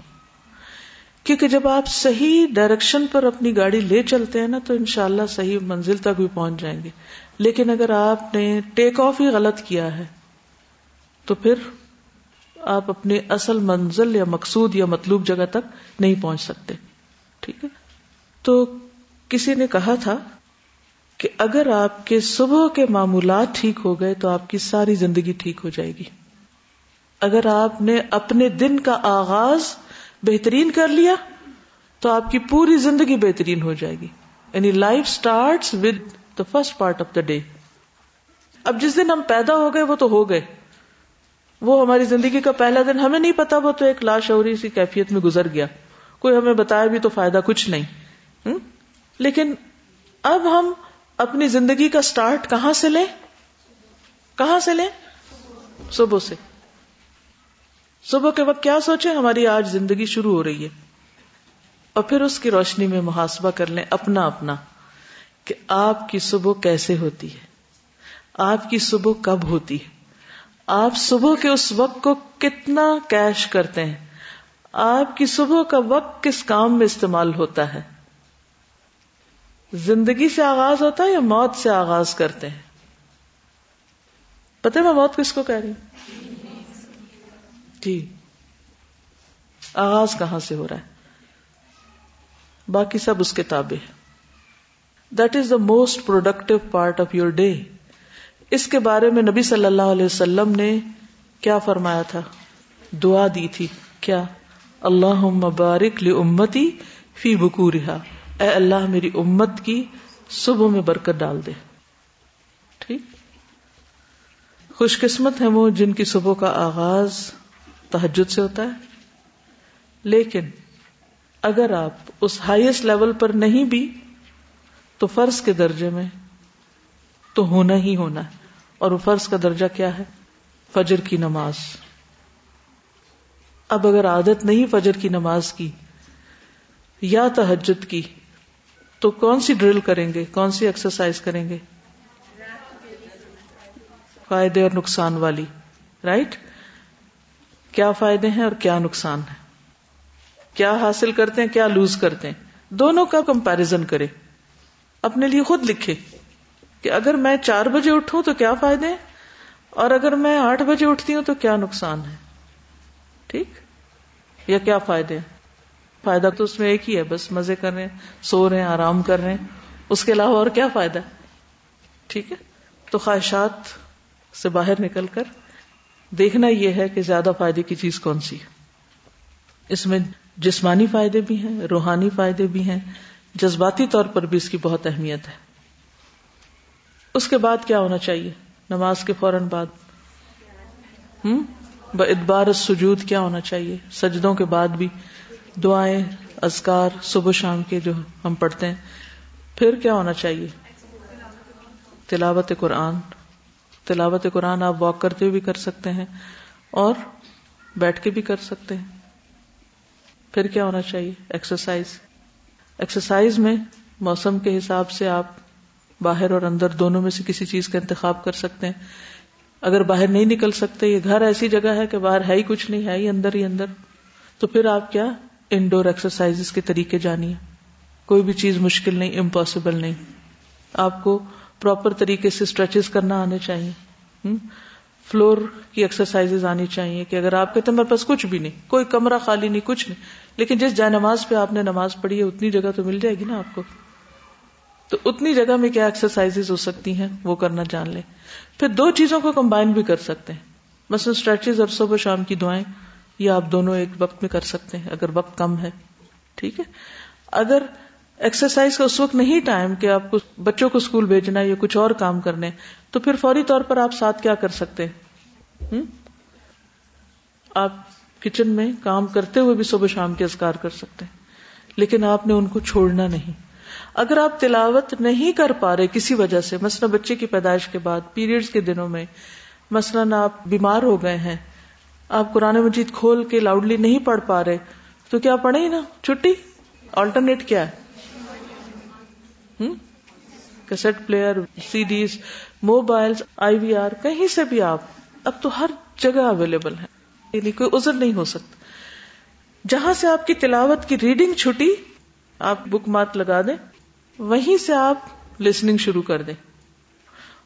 کیونکہ جب آپ صحیح ڈائریکشن پر اپنی گاڑی لے چلتے ہیں نا، تو انشاءاللہ اللہ صحیح منزل تک بھی پہنچ جائیں گے۔ لیکن اگر آپ نے ٹیک آف ہی غلط کیا ہے، تو پھر آپ اپنے اصل منزل یا مقصود یا مطلوب جگہ تک نہیں پہنچ سکتے۔ ٹھیک ہے؟ تو کسی نے کہا تھا کہ اگر آپ کے صبح کے معمولات ٹھیک ہو گئے تو آپ کی ساری زندگی ٹھیک ہو جائے گی۔ اگر آپ نے اپنے دن کا آغاز بہترین کر لیا تو آپ کی پوری زندگی بہترین ہو جائے گی۔ یعنی life start with the first part of the day اب جس دن ہم پیدا ہو گئے وہ تو ہو گئے۔ وہ ہماری زندگی کا پہلا دن، ہمیں نہیں پتا، وہ تو ایک لاشعوری سی کیفیت میں گزر گیا۔ کوئی ہمیں بتایا بھی تو فائدہ کچھ نہیں۔ لیکن اب ہم اپنی زندگی کا سٹارٹ کہاں سے لیں؟ کہاں سے لیں؟ صبح سے۔ صبح کے وقت کیا سوچیں؟ ہماری آج زندگی شروع ہو رہی ہے۔ اور پھر اس کی روشنی میں محاسبہ کر لیں اپنا اپنا کہ آپ کی صبح کیسے ہوتی ہے؟ آپ کی صبح کب ہوتی ہے؟ آپ صبح کے اس وقت کو کتنا کیش کرتے ہیں؟ آپ کی صبح کا وقت کس کام میں استعمال ہوتا ہے؟ زندگی سے آغاز ہوتا ہے یا موت سے آغاز کرتے ہیں؟ پتہ میں موت کس کو کہہ رہی ہوں؟ جی۔ آغاز کہاں سے ہو رہا ہے؟ باقی سب اس کتابیں that is the most productive part of your day اس کے بارے میں نبی صلی اللہ علیہ وسلم نے کیا فرمایا تھا؟ دعا دی تھی۔ کیا؟ اللہ مبارک لی امتی فی بکو رہا اے اللہ میری امت کی صبح میں برکت ڈال دے۔ ٹھیک؟ خوش قسمت ہے وہ جن کی صبح کا آغاز تحجد سے ہوتا ہے۔ لیکن اگر آپ اس ہائیسٹ لیول پر نہیں بھی، تو فرض کے درجے میں تو ہونا ہی ہونا ہے۔ اور وہ فرض کا درجہ کیا ہے؟ فجر کی نماز۔ اب اگر عادت نہیں فجر کی نماز کی یا تحجد کی تو کون سی ڈرل کریں گے؟ کون سی ایکسرسائز کریں گے؟ فائدے اور نقصان والی رائٹ کیا فائدے ہیں اور کیا نقصان ہے کیا حاصل کرتے ہیں، کیا لوز کرتے ہیں؟ دونوں کا کمپیرزن کرے اپنے لیے خود لکھے کہ اگر میں چار بجے اٹھوں تو کیا فائدے ہیں؟ اور اگر میں آٹھ بجے اٹھتی ہوں تو کیا نقصان ہے؟ ٹھیک؟ یا کیا فائدے ہیں؟ فائدہ تو اس میں ایک ہی ہے، بس مزے کر رہے ہیں، سو رہے ہیں، آرام کر رہے ہیں۔ اس کے علاوہ اور کیا فائدہ؟ ٹھیک ہے؟ تو خواہشات سے باہر نکل کر دیکھنا یہ ہے کہ زیادہ فائدے کی چیز کون سی ہے۔ اس میں جسمانی فائدے بھی ہیں، روحانی فائدے بھی ہیں۔ جذباتی طور پر بھی اس کی بہت اہمیت ہے۔ اس کے بعد کیا ہونا چاہیے؟ نماز کے فوراً بعد۔ ہوں ادبار سجود کیا ہونا چاہیے؟ سجدوں کے بعد بھی۔ دعائیں ازکار صبح شام کے جو ہم پڑھتے ہیں۔ پھر کیا ہونا چاہیے؟ تلاوت قرآن۔ تلاوت قرآن آپ واک کرتے ہوئے بھی کر سکتے ہیں اور بیٹھ کے بھی کر سکتے ہیں۔ پھر کیا ہونا چاہیے؟ ایکسرسائز ایکسرسائز میں موسم کے حساب سے آپ باہر اور اندر دونوں میں سے کسی چیز کا انتخاب کر سکتے ہیں۔ اگر باہر نہیں نکل سکتے، یہ گھر ایسی جگہ ہے کہ باہر ہے ہی کچھ نہیں، ہے ہی اندر ہی اندر۔ تو پھر آپ کیا انڈور ایکسرسائز کے طریقے جانیے کوئی بھی چیز مشکل نہیں امپاسبل نہیں۔ آپ کو پراپر طریقے سے اسٹریچز کرنا آنے چاہیے۔ فلور کی ایکسرسائز آنی چاہیے کہ اگر آپ کہتے ہیں میرے پاس کچھ بھی نہیں، کوئی کمرہ خالی نہیں، کچھ نہیں، لیکن جس جائے نماز پہ آپ نے نماز پڑھی ہے، اتنی جگہ تو مل جائے گی نا آپ کو۔ تو اتنی جگہ میں کیا ایکسرسائز ہو سکتی ہیں؟ وہ کرنا جان لیں۔ پھر دو چیزوں کو کمبائن بھی کر سکتے ہیں۔ مثلا اسٹریچز اور صبح شام کی دعائیں۔ یہ آپ دونوں ایک وقت میں کر سکتے ہیں، اگر وقت کم ہے۔ ٹھیک ہے؟ اگر ایکسرسائز کا اس وقت نہیں ٹائم کہ آپ کو بچوں کو اسکول بھیجنا یا کچھ اور کام کرنے، تو پھر فوری طور پر آپ ساتھ کیا کر سکتے ہیں؟ آپ کچن میں کام کرتے ہوئے بھی صبح شام کے ازکار کر سکتے ہیں، لیکن آپ نے ان کو چھوڑنا نہیں۔ اگر آپ تلاوت نہیں کر پا رہے کسی وجہ سے، مثلا بچے کی پیدائش کے بعد پیریڈز کے دنوں میں، مثلا آپ بیمار ہو گئے ہیں آپ قرآن مجید کھول کے لاؤڈلی نہیں پڑھ پا رہے، تو کیا پڑھے ہی نا؟ چھٹی؟ آلٹرنیٹ کیا ہے؟ Cassette player CDs mobile I V R کہیں سے بھی آپ، اب تو ہر جگہ اویلیبل ہے یعنی کوئی ازر نہیں ہو سکتا۔ جہاں سے آپ کی تلاوت کی ریڈنگ چھٹی، آپ بک مارک لگا دیں، وہیں سے آپ لسننگ شروع کر دیں۔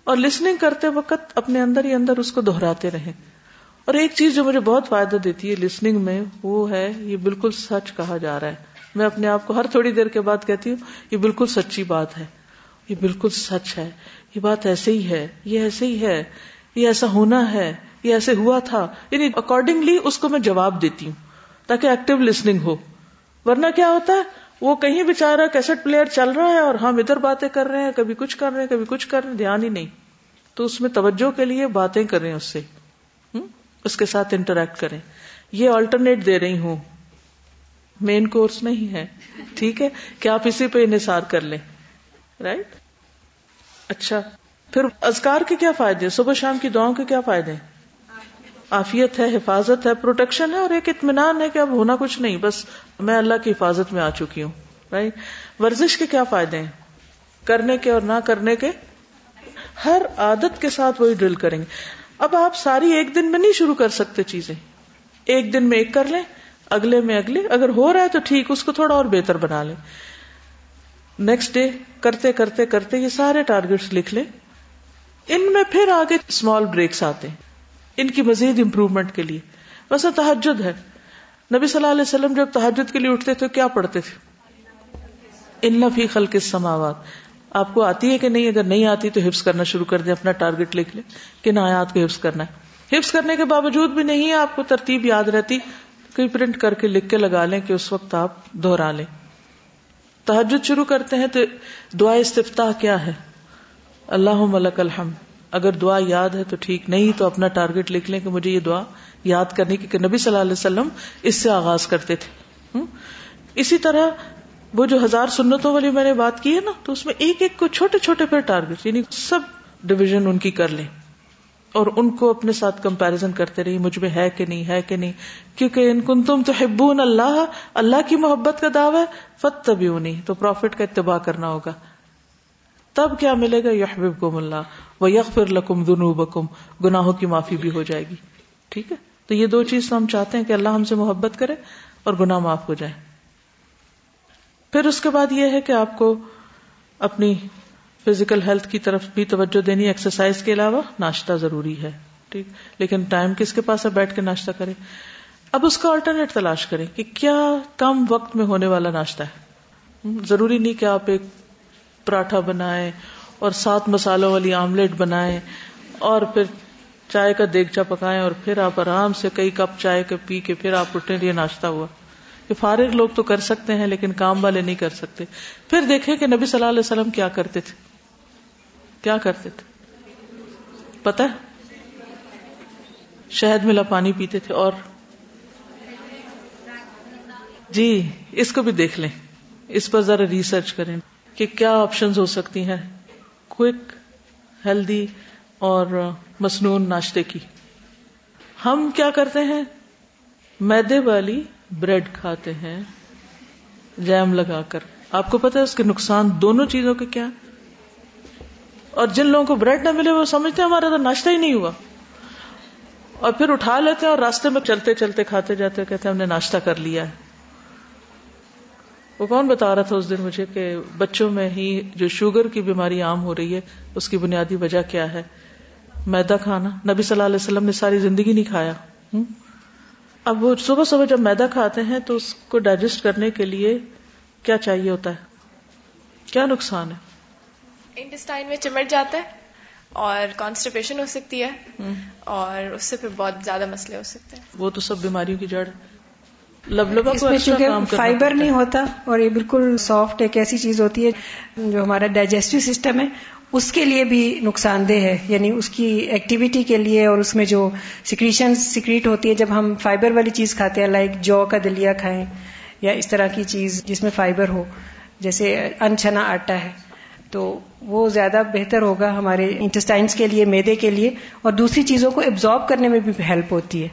اور لسننگ کرتے وقت اپنے اندر ہی اندر اس کو دہراتے رہیں۔ اور ایک چیز جو مجھے بہت فائدہ دیتی ہے لسننگ میں، وہ ہے، یہ بالکل سچ کہا جا رہا ہے۔ میں اپنے آپ کو ہر تھوڑی دیر کے بعد کہتی ہوں، یہ بالکل سچی بات ہے۔ یہ بالکل سچ ہے۔ یہ بات ایسے ہی ہے، یہ ایسے ہی ہے۔ یہ ایسا ہونا ہے، یہ ایسے ہوا تھا۔ یعنی اکارڈنگلی اس کو میں جواب دیتی ہوں، تاکہ ایکٹیو لسننگ ہو۔ ورنہ کیا ہوتا ہے؟ وہ کہیں بےچارا کیسٹ پلیئر چل رہا ہے اور ہم ادھر باتیں کر رہے ہیں، کبھی کچھ کر رہے ہیں، کبھی کچھ کر رہے ہیں، دھیان ہی نہیں۔ تو اس میں توجہ کے لیے باتیں کریں اس سے۔ اس کے ساتھ انٹریکٹ کریں۔ یہ آلٹرنیٹ دے رہی ہوں۔ مین کورس نہیں ہے۔ ٹھیک ہے؟ کہ آپ اسی پہ انحصار کر لیں۔ رائٹ اچھا۔ پھر ازکار کے کیا فائدے صبح شام کی دعاؤں کے کیا فائدے آفیت ہے، حفاظت ہے پروٹیکشن ہے اور ایک اطمینان ہے کہ اب ہونا کچھ نہیں۔ بس میں اللہ کی حفاظت میں آ چکی ہوں۔ رائٹ ورزش کے کیا فائدے ہیں؟ کرنے کے اور نہ کرنے کے۔ ہر عادت کے ساتھ وہی ڈرل کریں گے۔ اب آپ ساری ایک دن میں نہیں شروع کر سکتے چیزیں۔ ایک دن میں ایک کر لیں، اگلے میں اگلے۔ اگر ہو رہا ہے تو ٹھیک، اس کو تھوڑا اور بہتر بنا لیں۔ نیکسٹ ڈے کرتے کرتے کرتے یہ سارے ٹارگیٹس لکھ لیں۔ ان میں پھر آگے اسمال بریکس آتے ہیں۔ ان کی مزید امپروومنٹ کے لیے۔ ویسے تحجد ہے۔ نبی صلی اللہ علیہ وسلم جب تحجد کے لیے اٹھتے تھے کیا پڑھتے تھے؟ ان فی خلق السماوات۔ آپ کو آتی ہے کہ نہیں؟ اگر نہیں آتی تو حفظ کرنا شروع کر دیں، اپنا ٹارگیٹ لکھ لیں کہ نہ آیات کو حفظ کرنا ہے۔ حفظ کرنے کے باوجود بھی نہیں آپ کو ترتیب یاد رہتی۔ کوئی پرنٹ کر کے لکھ کے لگا لیں کہ اس وقت آپ دوہرا لیں۔ تحجد شروع کرتے ہیں تو دعا استفتاح کیا ہے؟ اللہ ملک الحمد۔ اگر دعا یاد ہے تو ٹھیک، نہیں تو اپنا ٹارگیٹ لکھ لیں کہ مجھے یہ دعا یاد کرنے کی کہ نبی صلی اللہ علیہ وسلم اس سے آغاز کرتے تھے۔ اسی طرح وہ جو ہزار سنتوں والی میں نے بات کی ہے نا، تو اس میں ایک ایک کو چھوٹے چھوٹے پھر ٹارگیٹ یعنی سب ڈویژن ان کی کر لیں۔ اور ان کو اپنے ساتھ کمپیرزن کرتے رہی مجھ میں ہے کہ نہیں، ہے کہ نہیں۔ کیونکہ ان کن تم تو ہبون اللہ اللہ کی محبت کا دعوی ہے فت تبھی نہیں تو پروفٹ کا اتباع کرنا ہوگا۔ تب کیا ملے گا؟ یحبب کو اللہ وہ یق پھر لکم دنو بکم گناہوں کی معافی بھی ہو جائے گی۔ ٹھیک ہے؟ تو یہ دو چیز تو ہم چاہتے ہیں کہ اللہ ہم سے محبت کرے اور گناہ معاف ہو جائے۔ پھر اس کے بعد یہ ہے کہ آپ کو اپنی فزیکل ہیلتھ کی طرف بھی توجہ دینی ایکسرسائز کے علاوہ ناشتہ ضروری ہے، ٹھیک؟ لیکن ٹائم کس کے پاس ہے؟ بیٹھ کے ناشتہ کرے اب اس کا آلٹرنیٹ تلاش کریں کہ کیا کم وقت میں ہونے والا ناشتہ ہے۔ ضروری نہیں کہ آپ ایک پراٹھا بنائے اور سات مسالوں والی آملیٹ بنائے اور پھر چائے کا دیگچا پکائے اور پھر آپ آرام سے کئی کپ چائے کے پی کے پھر آپ اٹھنے لیے ناشتہ ہوا۔ کہ فارغ لوگ تو کر سکتے ہیں لیکن کام والے نہیں کر سکتے۔ پھر دیکھیں کہ نبی صلی اللہ علیہ وسلم کیا کرتے تھے۔ کیا کرتے تھے؟ پتا شہد ملا، پانی پیتے تھے اور جی اس کو بھی دیکھ لیں۔ اس پر ذرا ریسرچ کریں کہ کیا آپشن ہو سکتی ہیں۔ کوک ہیلدی اور مصنون ناشتے کی۔ ہم کیا کرتے ہیں؟ میدے والی بریڈ کھاتے ہیں، جیم لگا کر۔ آپ کو پتا ہے اس کے نقصان دونوں چیزوں کے کیا؟ اور جن لوگوں کو بریڈ نہ ملے وہ سمجھتے ہیں ہمارا تو ناشتہ ہی نہیں ہوا۔ اور پھر اٹھا لیتے ہیں اور راستے میں چلتے چلتے کھاتے جاتے کہتے ہیں ہم نے ناشتہ کر لیا ہے۔ وہ کون بتا رہا تھا اس دن مجھے کہ بچوں میں ہی جو شوگر کی بیماری عام ہو رہی ہے، اس کی بنیادی وجہ کیا ہے؟ میدا کھانا۔ نبی صلی اللہ علیہ وسلم نے ساری زندگی نہیں کھایا۔ اب وہ صبح صبح جب میدا کھاتے ہیں تو اس کو ڈائجسٹ کرنے کے لیے کیا چاہیے ہوتا ہے؟ کیا نقصان ہے؟ انٹسٹائن میں چمٹ جاتا ہے اور کانسٹیپیشن ہو سکتی ہے اور اس سے پھر بہت زیادہ مسئلے ہو سکتے ہیں۔ وہ تو سب بیماریوں کی جڑ۔ لبلبا اس میں چونکہ فائبر نہیں ہوتا اور یہ بالکل سافٹ ایک ایسی چیز ہوتی ہے جو ہمارا ڈائجسٹو سسٹم ہے اس کے لیے بھی نقصان دہ ہے۔ یعنی اس کی ایکٹیویٹی کے لیے اور اس میں جو سیکریشن سیکریٹ ہوتی ہے جب ہم فائبر والی چیز کھاتے ہیں لائک جو کا دلیا کھائیں یا اس طرح کی چیز جس میں فائبر ہو جیسے انچنا آٹا ہے تو وہ زیادہ بہتر ہوگا ہمارے انٹسٹائنس کے لیے میدے کے لیے اور دوسری چیزوں کو ایبزارب کرنے میں بھی ہیلپ ہوتی ہے۔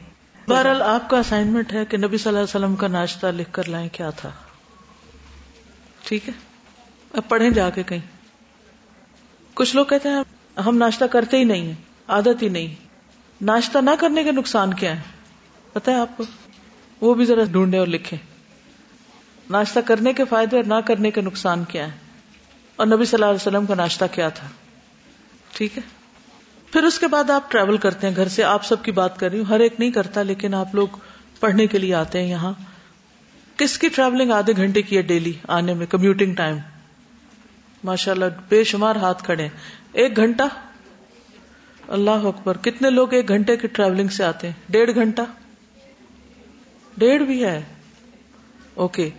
بہرحال آپ کا اسائنمنٹ ہے کہ نبی صلی اللہ علیہ وسلم کا ناشتہ لکھ کر لائیں، کیا تھا؟ ٹھیک ہے؟ اب پڑھیں جا کے کہیں۔ کچھ لوگ کہتے ہیں، ہم ناشتہ کرتے ہی نہیں ہیں، عادت ہی نہیں۔ ناشتہ نہ کرنے کے نقصان کیا ہے پتا ہے آپ کو؟ وہ بھی ذرا ڈھونڈے اور لکھے ناشتہ کرنے کے فائدے اور نہ کرنے کے نقصان کیا ہے اور نبی صلی اللہ علیہ وسلم کا ناشتہ کیا تھا؟ ٹھیک ہے؟ پھر اس کے بعد آپ ٹریول کرتے ہیں، گھر سے آپ سب کی بات کر رہی ہوں۔ ہر ایک نہیں کرتا، لیکن آپ لوگ پڑھنے کے لیے آتے ہیں یہاں۔ کس کی ٹریولنگ آدھے گھنٹے کی ہے ڈیلی آنے میں؟ کمیوٹنگ ٹائم ماشاء اللہ بے شمار ہاتھ کھڑے ایک گھنٹہ؟ اللہ اکبر، کتنے لوگ ایک گھنٹے کی ٹریولنگ سے آتے ہیں؟ ڈیڑھ گھنٹہ؟ ڈیڑھ بھی ہے۔ اوکے۔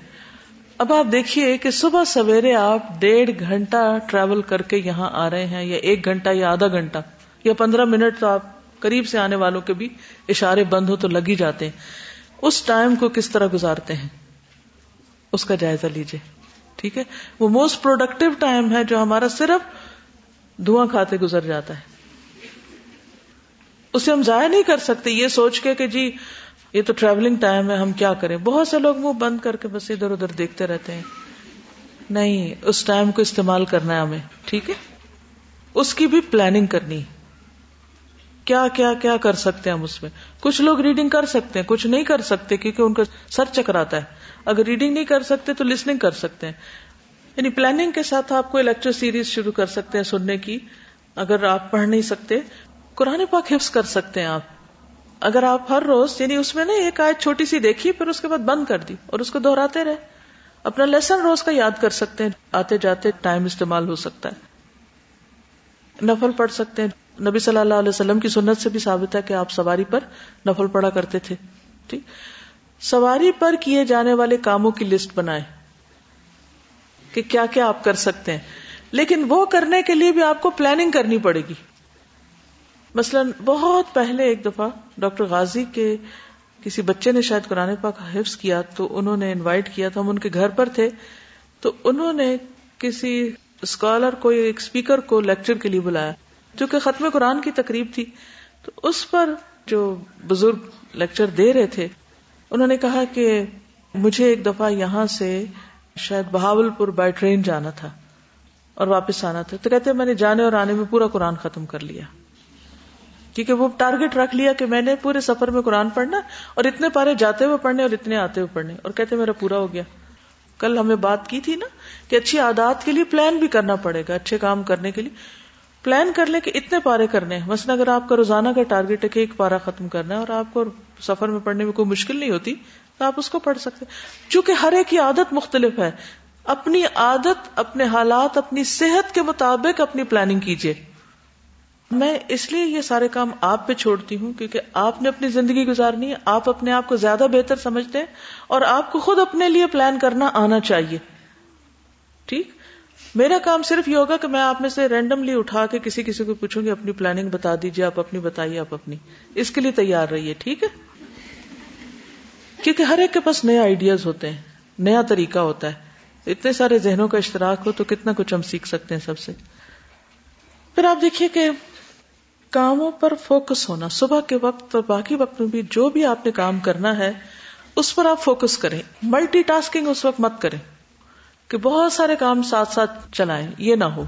اب آپ دیکھیے کہ صبح سویرے آپ ڈیڑھ گھنٹہ ٹریول کر کے یہاں آ رہے ہیں یا ایک گھنٹہ یا آدھا گھنٹہ۔ یا پندرہ منٹ تو آپ قریب سے آنے والوں کے بھی اشارے بند ہو تو لگ ہی جاتے ہیں۔ اس ٹائم کو کس طرح گزارتے ہیں؟ اس کا جائزہ لیجیے ٹھیک ہے؟ وہ موسٹ پروڈکٹیو ٹائم ہے جو ہمارا صرف دھواں کھاتے گزر جاتا ہے۔ اسے ہم ضائع نہیں کر سکتے، یہ سوچ کے کہ جی یہ تو ٹریولنگ ٹائم ہے، ہم کیا کریں؟ بہت سے لوگ منہ بند کر کے بس ادھر ادھر دیکھتے رہتے ہیں۔ نہیں، اس ٹائم کو استعمال کرنا ہے ہمیں۔ ٹھیک ہے؟ اس کی بھی پلاننگ کرنی کیا کیا کیا کر سکتے ہیں ہم اس میں؟ کچھ لوگ ریڈنگ کر سکتے ہیں، کچھ نہیں کر سکتے کیونکہ ان کا سر چکراتا ہے۔ اگر ریڈنگ نہیں کر سکتے تو لسننگ کر سکتے ہیں۔ یعنی پلاننگ کے ساتھ آپ کو لیکچر سیریز شروع کر سکتے ہیں سننے کی۔ اگر آپ پڑھ نہیں سکتے، قرآن پاک حفظ کر سکتے ہیں آپ۔ اگر آپ ہر روز یعنی اس میں نا ایک آیت چھوٹی سی دیکھی، پھر اس کے بعد بند کر دی اور اس کو دہراتے رہے۔ اپنا لیسن روز کا یاد کر سکتے ہیں۔ آتے جاتے ٹائم استعمال ہو سکتا ہے۔ نفل پڑھ سکتے ہیں۔ نبی صلی اللہ علیہ وسلم کی سنت سے بھی ثابت ہے کہ آپ سواری پر نفل پڑھا کرتے تھے، ٹھیک؟ سواری پر کیے جانے والے کاموں کی لسٹ بنائے کہ کیا کیا آپ کر سکتے ہیں۔ لیکن وہ کرنے کے لیے بھی آپ کو پلاننگ کرنی پڑے گی۔ مثلا بہت پہلے ایک دفعہ ڈاکٹر غازی کے کسی بچے نے شاید قرآن پاک حفظ کیا تو انہوں نے انوائٹ کیا تھا ہم ان کے گھر پر تھے۔ تو انہوں نے کسی اسکالر کو ایک اسپیکر کو لیکچر کے لیے بلایا۔ جو کہ ختم قرآن کی تقریب تھی، تو اس پر جو بزرگ لیکچر دے رہے تھے، انہوں نے کہا کہ مجھے ایک دفعہ یہاں سے شاید بہاول پور بائی ٹرین جانا تھا اور واپس آنا تھا۔ تو کہتے میں نے جانے اور آنے میں پورا قرآن ختم کر لیا۔ کیونکہ وہ ٹارگیٹ رکھ لیا کہ میں نے پورے سفر میں قرآن پڑھنا اور اتنے پارے جاتے ہوئے پڑھنے اور اتنے آتے ہوئے پڑھنے۔ اور کہتے میرا پورا ہو گیا۔ کل ہمیں بات کی تھی نا کہ اچھی عادات کے لیے پلان بھی کرنا پڑے گا، اچھے کام کرنے کے لیے۔ پلان کر لیں کہ اتنے پارے کرنے ہیں۔ مثلا اگر آپ کا روزانہ کا ٹارگیٹ ہے کہ ایک پارا ختم کرنا ہے اور آپ کو سفر میں پڑھنے میں کوئی مشکل نہیں ہوتی، تو آپ اس کو پڑھ سکتے چونکہ ہر ایک کی عادت مختلف ہے۔ اپنی عادت، اپنے حالات، اپنی صحت کے مطابق اپنی پلاننگ کیجیے میں اس لیے یہ سارے کام آپ پہ چھوڑتی ہوں کیونکہ آپ نے اپنی زندگی گزارنی ہے۔ آپ اپنے آپ کو زیادہ بہتر سمجھتے ہیں اور آپ کو خود اپنے لیے پلان کرنا آنا چاہیے۔ ٹھیک؟ میرا کام صرف یہ ہوگا کہ میں آپ میں سے رینڈملی اٹھا کے کسی کسی کو پوچھوں گی، اپنی پلاننگ بتا دیجیے آپ اپنی بتائیے، آپ اپنی۔ اس کے لیے تیار رہیے، ٹھیک ہے؟ کیونکہ ہر ایک کے پاس نئے آئیڈیاز ہوتے ہیں، نیا طریقہ ہوتا ہے۔ اتنے سارے ذہنوں کا اشتراک ہو تو کتنا کچھ ہم سیکھ سکتے ہیں سب سے۔ پھر آپ دیکھیے کہ کاموں پر فوکس ہونا، صبح کے وقت اور باقی وقت میں بھی جو بھی آپ نے کام کرنا ہے، اس پر آپ فوکس کریں۔ ملٹی ٹاسکنگ اس وقت مت کریں۔ کہ بہت سارے کام ساتھ ساتھ چلائیں، یہ نہ ہو۔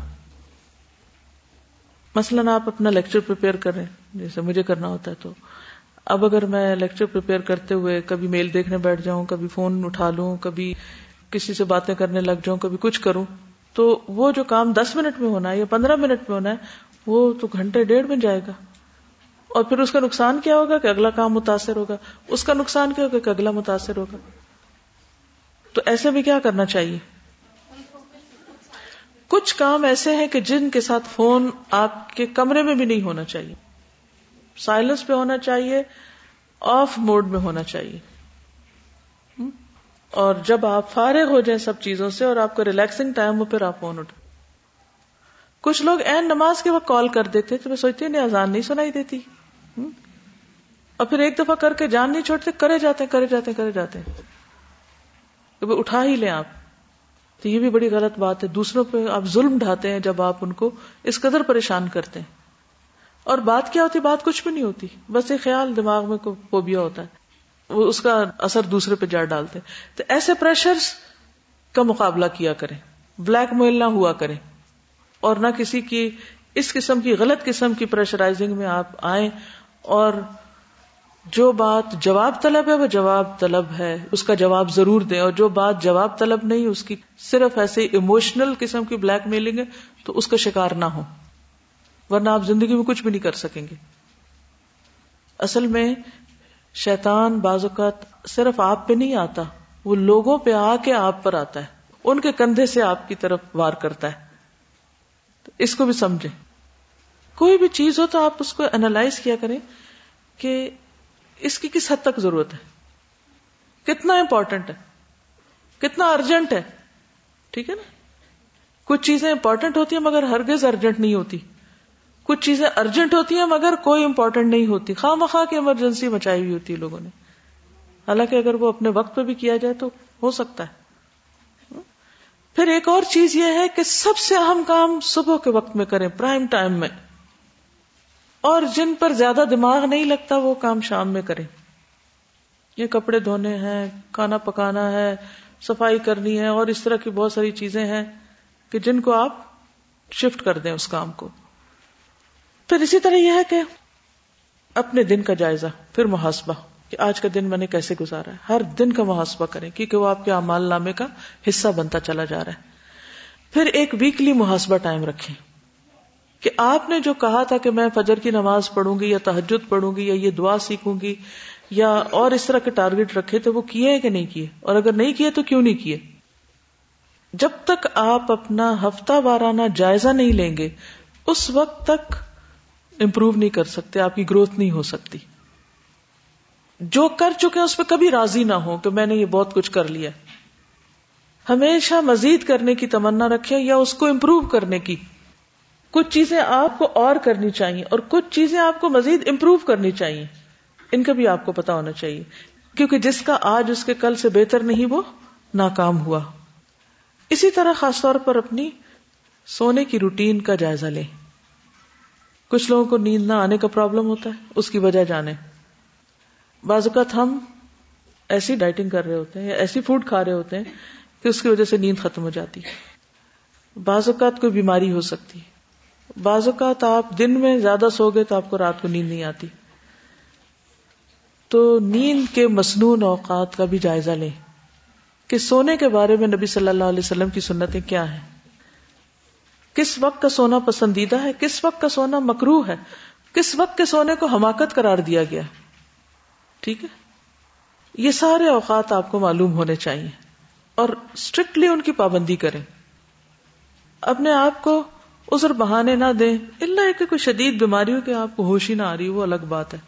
مثلاً آپ اپنا لیکچر پریپیئر کریں جیسے مجھے کرنا ہوتا ہے تو۔ اب اگر میں لیکچر پریپیئر کرتے ہوئے کبھی میل دیکھنے بیٹھ جاؤں، کبھی فون اٹھا لوں، کبھی کسی سے باتیں کرنے لگ جاؤں، کبھی کچھ کروں، تو وہ جو کام دس منٹ میں ہونا ہے یا پندرہ منٹ میں ہونا ہے، وہ تو گھنٹے ڈیڑھ میں جائے گا۔ اور پھر اس کا نقصان کیا ہوگا کہ اگلا کام متاثر ہوگا؟ اس کا نقصان کیا ہوگا کہ اگلا متاثر ہوگا؟ تو ایسے بھی کیا کرنا چاہیے؟ کچھ کام ایسے ہیں کہ جن کے ساتھ فون آپ کے کمرے میں بھی نہیں ہونا چاہیے۔ سائلنس پہ ہونا چاہیے، آف موڈ میں ہونا چاہیے۔ اور جب آپ فارغ ہو جائیں سب چیزوں سے اور آپ کو ریلیکسنگ ٹائم ہو، پھر آپ فون اٹھ کچھ لوگ این نماز کے وقت کال کر دیتے تو میں سوچتی ہوں آزان نہیں سنائی دیتی۔ اور پھر ایک دفعہ کر کے جان نہیں چھوڑتے، کرے جاتے کرے جاتے کرے جاتے اٹھا ہی لیں آپ۔ تو یہ بھی بڑی غلط بات ہے۔ دوسروں پہ آپ ظلم ڈھاتے ہیں جب آپ ان کو اس قدر پریشان کرتے ہیں۔ اور بات کیا ہوتی بات کچھ بھی نہیں ہوتی۔ بس ایک خیال دماغ میں فوبیا ہوتا ہے۔ وہ اس کا اثر دوسرے پہ جا ڈالتے تو ایسے پریشر کا مقابلہ کیا کریں۔ بلیک میل نہ ہوا کریں۔ اور نہ کسی کی اس قسم کی غلط قسم کی پریشرائزنگ میں آپ آئیں اور جو بات جواب طلب ہے وہ جواب طلب ہے، اس کا جواب ضرور دیں، اور جو بات جواب طلب نہیں، اس کی صرف ایسے ایموشنل قسم کی بلیک میلنگ ہے، تو اس کا شکار نہ ہو ورنہ آپ زندگی میں کچھ بھی نہیں کر سکیں گے۔ اصل میں شیطان بعض اوقات صرف آپ پہ نہیں آتا، وہ لوگوں پہ آ کے آپ پر آتا ہے۔ ان کے کندھے سے آپ کی طرف وار کرتا ہے۔ تو اس کو بھی سمجھے کوئی بھی چیز ہو تو آپ اس کو اینالائز کیا کریں کہ اس کی کس حد تک ضرورت ہے؟ کتنا امپورٹنٹ ہے؟ کتنا ارجنٹ ہے؟ ٹھیک ہے نا؟ کچھ چیزیں امپورٹنٹ ہوتی ہیں مگر ہرگز ارجنٹ نہیں ہوتی۔ کچھ چیزیں ارجنٹ ہوتی ہیں مگر کوئی امپورٹنٹ نہیں ہوتی۔ خواہ مخواہ کی ایمرجنسی مچائی ہوئی ہوتی ہے لوگوں نے۔ حالانکہ اگر وہ اپنے وقت پہ بھی کیا جائے تو ہو سکتا ہے۔ پھر ایک اور چیز یہ ہے کہ سب سے اہم کام صبح کے وقت میں کریں پرائم ٹائم میں۔ اور جن پر زیادہ دماغ نہیں لگتا وہ کام شام میں کریں۔ یہ کپڑے دھونے ہیں، کھانا پکانا ہے، صفائی کرنی ہے، اور اس طرح کی بہت ساری چیزیں ہیں کہ جن کو آپ شفٹ کر دیں اس کام کو۔ پھر اسی طرح یہ ہے کہ اپنے دن کا جائزہ، پھر محاسبہ کہ آج کا دن میں نے کیسے گزارا ہے۔ ہر دن کا محاسبہ کریں کیونکہ وہ آپ کے امال نامے کا حصہ بنتا چلا جا رہا ہے۔ پھر ایک ویکلی محاسبہ ٹائم رکھیں۔ کہ آپ نے جو کہا تھا کہ میں فجر کی نماز پڑھوں گی یا تحجد پڑھوں گی یا یہ دعا سیکھوں گی یا اور اس طرح کے ٹارگیٹ رکھے تو وہ کیے کہ نہیں کیے؟ اور اگر نہیں کیے تو کیوں نہیں کیے؟ جب تک آپ اپنا ہفتہ وارانہ جائزہ نہیں لیں گے، اس وقت تک امپروو نہیں کر سکتے، آپ کی گروتھ نہیں ہو سکتی۔ جو کر چکے اس پہ کبھی راضی نہ ہو کہ میں نے یہ بہت کچھ کر لیا ہمیشہ مزید کرنے کی تمنا رکھے یا اس کو امپروو کرنے کی۔ کچھ چیزیں آپ کو اور کرنی چاہیے اور کچھ چیزیں آپ کو مزید امپروو کرنی چاہیے۔ ان کا بھی آپ کو پتا ہونا چاہیے۔ کیونکہ جس کا آج اس کے کل سے بہتر نہیں، وہ ناکام ہوا۔ اسی طرح خاص طور پر اپنی سونے کی روٹین کا جائزہ لیں۔ کچھ لوگوں کو نیند نہ آنے کا پرابلم ہوتا ہے، اس کی وجہ جانے بعض اوقات ہم ایسی ڈائٹنگ کر رہے ہوتے ہیں یا ایسی فوڈ کھا رہے ہوتے ہیں کہ اس کی وجہ سے نیند ختم ہو جاتی۔ ہے بعض اوقات کوئی بیماری ہو سکتی۔ ہے بعض اوقات آپ دن میں زیادہ سو گئے تو آپ کو رات کو نیند نہیں آتی۔ تو نیند کے مصنون اوقات کا بھی جائزہ لیں۔ کہ سونے کے بارے میں نبی صلی اللہ علیہ وسلم کی سنتیں کیا ہیں؟ کس وقت کا سونا پسندیدہ ہے؟ کس وقت کا سونا مکرو ہے؟ کس وقت کے سونے کو حماقت قرار دیا گیا ٹھیک ہے؟ یہ سارے اوقات آپ کو معلوم ہونے چاہیے۔ اور اسٹرکٹلی ان کی پابندی کریں۔ اپنے آپ کو ازر بہانے نہ دیں۔ اللہ کہ کوئی شدید بیماری ہو کہ آپ کو ہوش ہی نہ آ رہی، وہ الگ بات ہے۔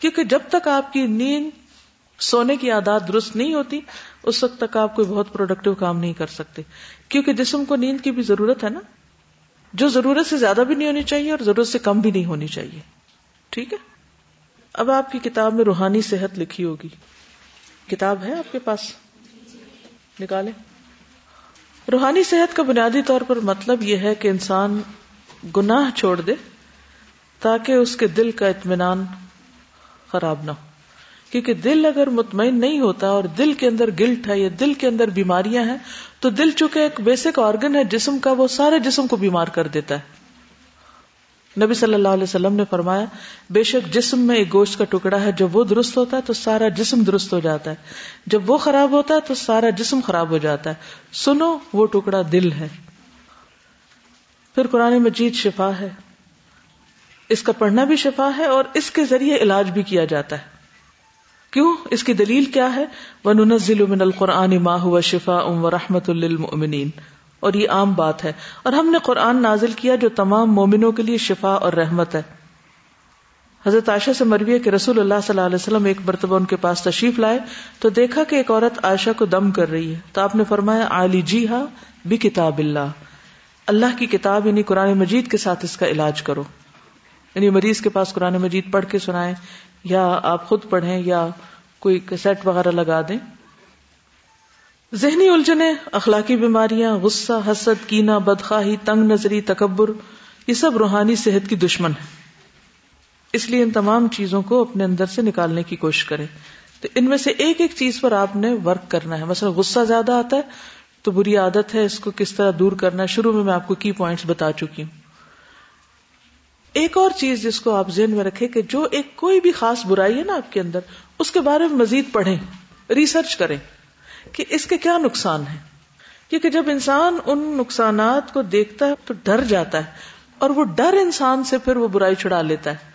کیونکہ جب تک آپ کی نیند سونے کی عادات درست نہیں ہوتی، اس وقت تک آپ کوئی بہت پروڈکٹیو کام نہیں کر سکتے۔ کیونکہ جسم کو نیند کی بھی ضرورت ہے نا۔ جو ضرورت سے زیادہ بھی نہیں ہونی چاہیے اور ضرورت سے کم بھی نہیں ہونی چاہیے۔ ٹھیک ہے؟ اب آپ کی کتاب میں روحانی صحت لکھی ہوگی۔ کتاب ہے آپ کے پاس؟ نکالے روحانی صحت کا بنیادی طور پر مطلب یہ ہے کہ انسان گناہ چھوڑ دے تاکہ اس کے دل کا اطمینان خراب نہ ہو۔ کیونکہ دل اگر مطمئن نہیں ہوتا اور دل کے اندر گلٹ ہے یا دل کے اندر بیماریاں ہیں، تو دل چونکہ ایک بیسک آرگن ہے، جسم کا وہ سارے جسم کو بیمار کر دیتا ہے۔ نبی صلی اللہ علیہ وسلم نے فرمایا، بے شک جسم میں ایک گوشت کا ٹکڑا ہے، جب وہ درست ہوتا ہے تو سارا جسم درست ہو جاتا ہے۔ جب وہ خراب ہوتا ہے تو سارا جسم خراب ہو جاتا ہے۔ سنو، وہ ٹکڑا دل ہے۔ پھر قرآن مجید شفا ہے۔ اس کا پڑھنا بھی شفا ہے اور اس کے ذریعے علاج بھی کیا جاتا ہے۔ کیوں؟ اس کی دلیل کیا ہے؟ وہ ننزل من القرآن ما ہوا شفا ام و رحمت للمؤمنین اور یہ عام بات ہے۔ اور ہم نے قرآن نازل کیا جو تمام مومنوں کے لیے شفا اور رحمت ہے۔ حضرت عائشہ سے مروی کہ رسول اللہ صلی اللہ علیہ وسلم ایک مرتبہ ان کے پاس تشریف لائے تو دیکھا کہ ایک عورت عائشہ کو دم کر رہی ہے۔ تو آپ نے فرمایا علی جی ہاں بھی کتاب اللہ۔ اللہ کی کتاب یعنی قرآن مجید کے ساتھ اس کا علاج کرو۔ یعنی مریض کے پاس قرآن مجید پڑھ کے سنائے یا آپ خود پڑھیں، یا کوئی کیسٹ وغیرہ لگا دیں۔ ذہنی الجھنے اخلاقی بیماریاں، غصہ، حسد کینا بدخواہی، تنگ نظری، تکبر، یہ سب روحانی صحت کی دشمن ہے اس لیے ان تمام چیزوں کو اپنے اندر سے نکالنے کی کوشش کریں۔ تو ان میں سے ایک ایک چیز پر آپ نے ورک کرنا ہے۔ مثلا غصہ زیادہ آتا ہے تو بری عادت ہے، اس کو کس طرح دور کرنا ہے۔ شروع میں میں آپ کو کی پوائنٹس بتا چکی ہوں۔ ایک اور چیز جس کو آپ ذہن میں رکھے کہ جو ایک کوئی بھی خاص برائی ہے نا آپ کے اندر، اس کے بارے میں مزید پڑھیں ریسرچ کریں۔ کہ اس کے کیا نقصان ہے کیونکہ جب انسان ان نقصانات کو دیکھتا ہے تو ڈر جاتا ہے اور وہ ڈر انسان سے پھر وہ برائی چھڑا لیتا ہے۔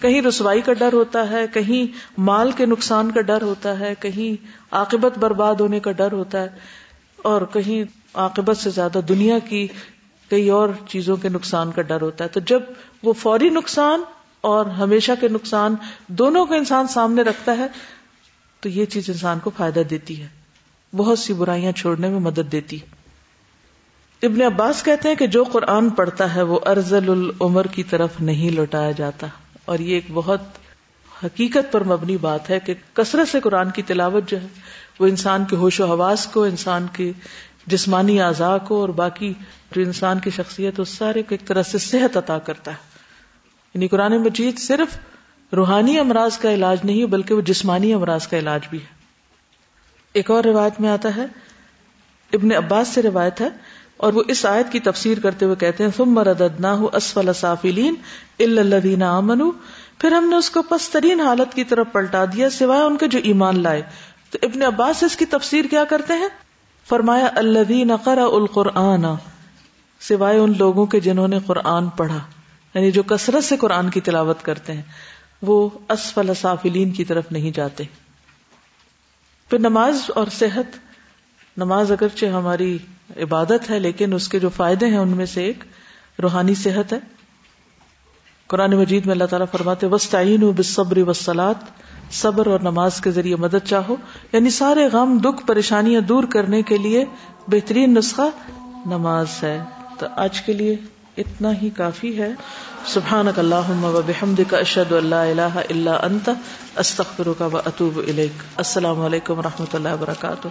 کہیں رسوائی کا ڈر ہوتا ہے، کہیں مال کے نقصان کا ڈر ہوتا ہے، کہیں عاقبت برباد ہونے کا ڈر ہوتا ہے اور کہیں عاقبت سے زیادہ دنیا کی کئی اور چیزوں کے نقصان کا ڈر ہوتا ہے۔ تو جب وہ فوری نقصان اور ہمیشہ کے نقصان دونوں کو انسان سامنے رکھتا ہے، تو یہ چیز انسان کو فائدہ دیتی ہے۔ بہت سی برائیاں چھوڑنے میں مدد دیتی ابن عباس کہتے ہیں کہ جو قرآن پڑھتا ہے وہ ارزل العمر کی طرف نہیں لوٹایا جاتا۔ اور یہ ایک بہت حقیقت پر مبنی بات ہے کہ کثرت سے قرآن کی تلاوت جو ہے وہ انسان کے ہوش و حواس کو، انسان کے جسمانی اعضاء کو اور باقی جو انسان کی شخصیت اس سارے کو ایک طرح سے صحت عطا کرتا ہے۔ یعنی قرآن مجید صرف روحانی امراض کا علاج نہیں، بلکہ وہ جسمانی امراض کا علاج بھی ہے۔ ایک اور روایت میں آتا ہے، ابن عباس سے روایت ہے، اور وہ اس آیت کی تفسیر کرتے ہوئے کہتے ہیں، ثم رددناه اسفل سافلین الا الذين امنوا پھر ہم نے اس کو پسترین حالت کی طرف پلٹا دیا، سوائے ان کے جو ایمان لائے۔ تو ابن عباس اس کی تفسیر کیا کرتے ہیں؟ فرمایا الذين قرأوا القرآن، سوائے ان لوگوں کے جنہوں نے قرآن پڑھا۔ یعنی جو کثرت سے قرآن کی تلاوت کرتے ہیں، وہ اسفل سافلین کی طرف نہیں جاتے۔ پھر نماز اور صحت، نماز اگرچہ ہماری عبادت ہے، لیکن اس کے جو فائدے ہیں ان میں سے ایک روحانی صحت ہے۔ قرآن مجید میں اللہ تعالیٰ فرماتے وسطین بصبری وسلات صبر اور نماز کے ذریعے مدد چاہو۔ یعنی سارے غم، دکھ، پریشانیاں دور کرنے کے لیے بہترین نسخہ نماز ہے۔ تو آج کے لیے اتنا ہی کافی ہے۔ سبحان اللہ و بحمد کا اشد اللہ اللہ اللہ انت استخر کا و اطوب السلام علیکم و رحمۃ اللہ وبرکاتہ۔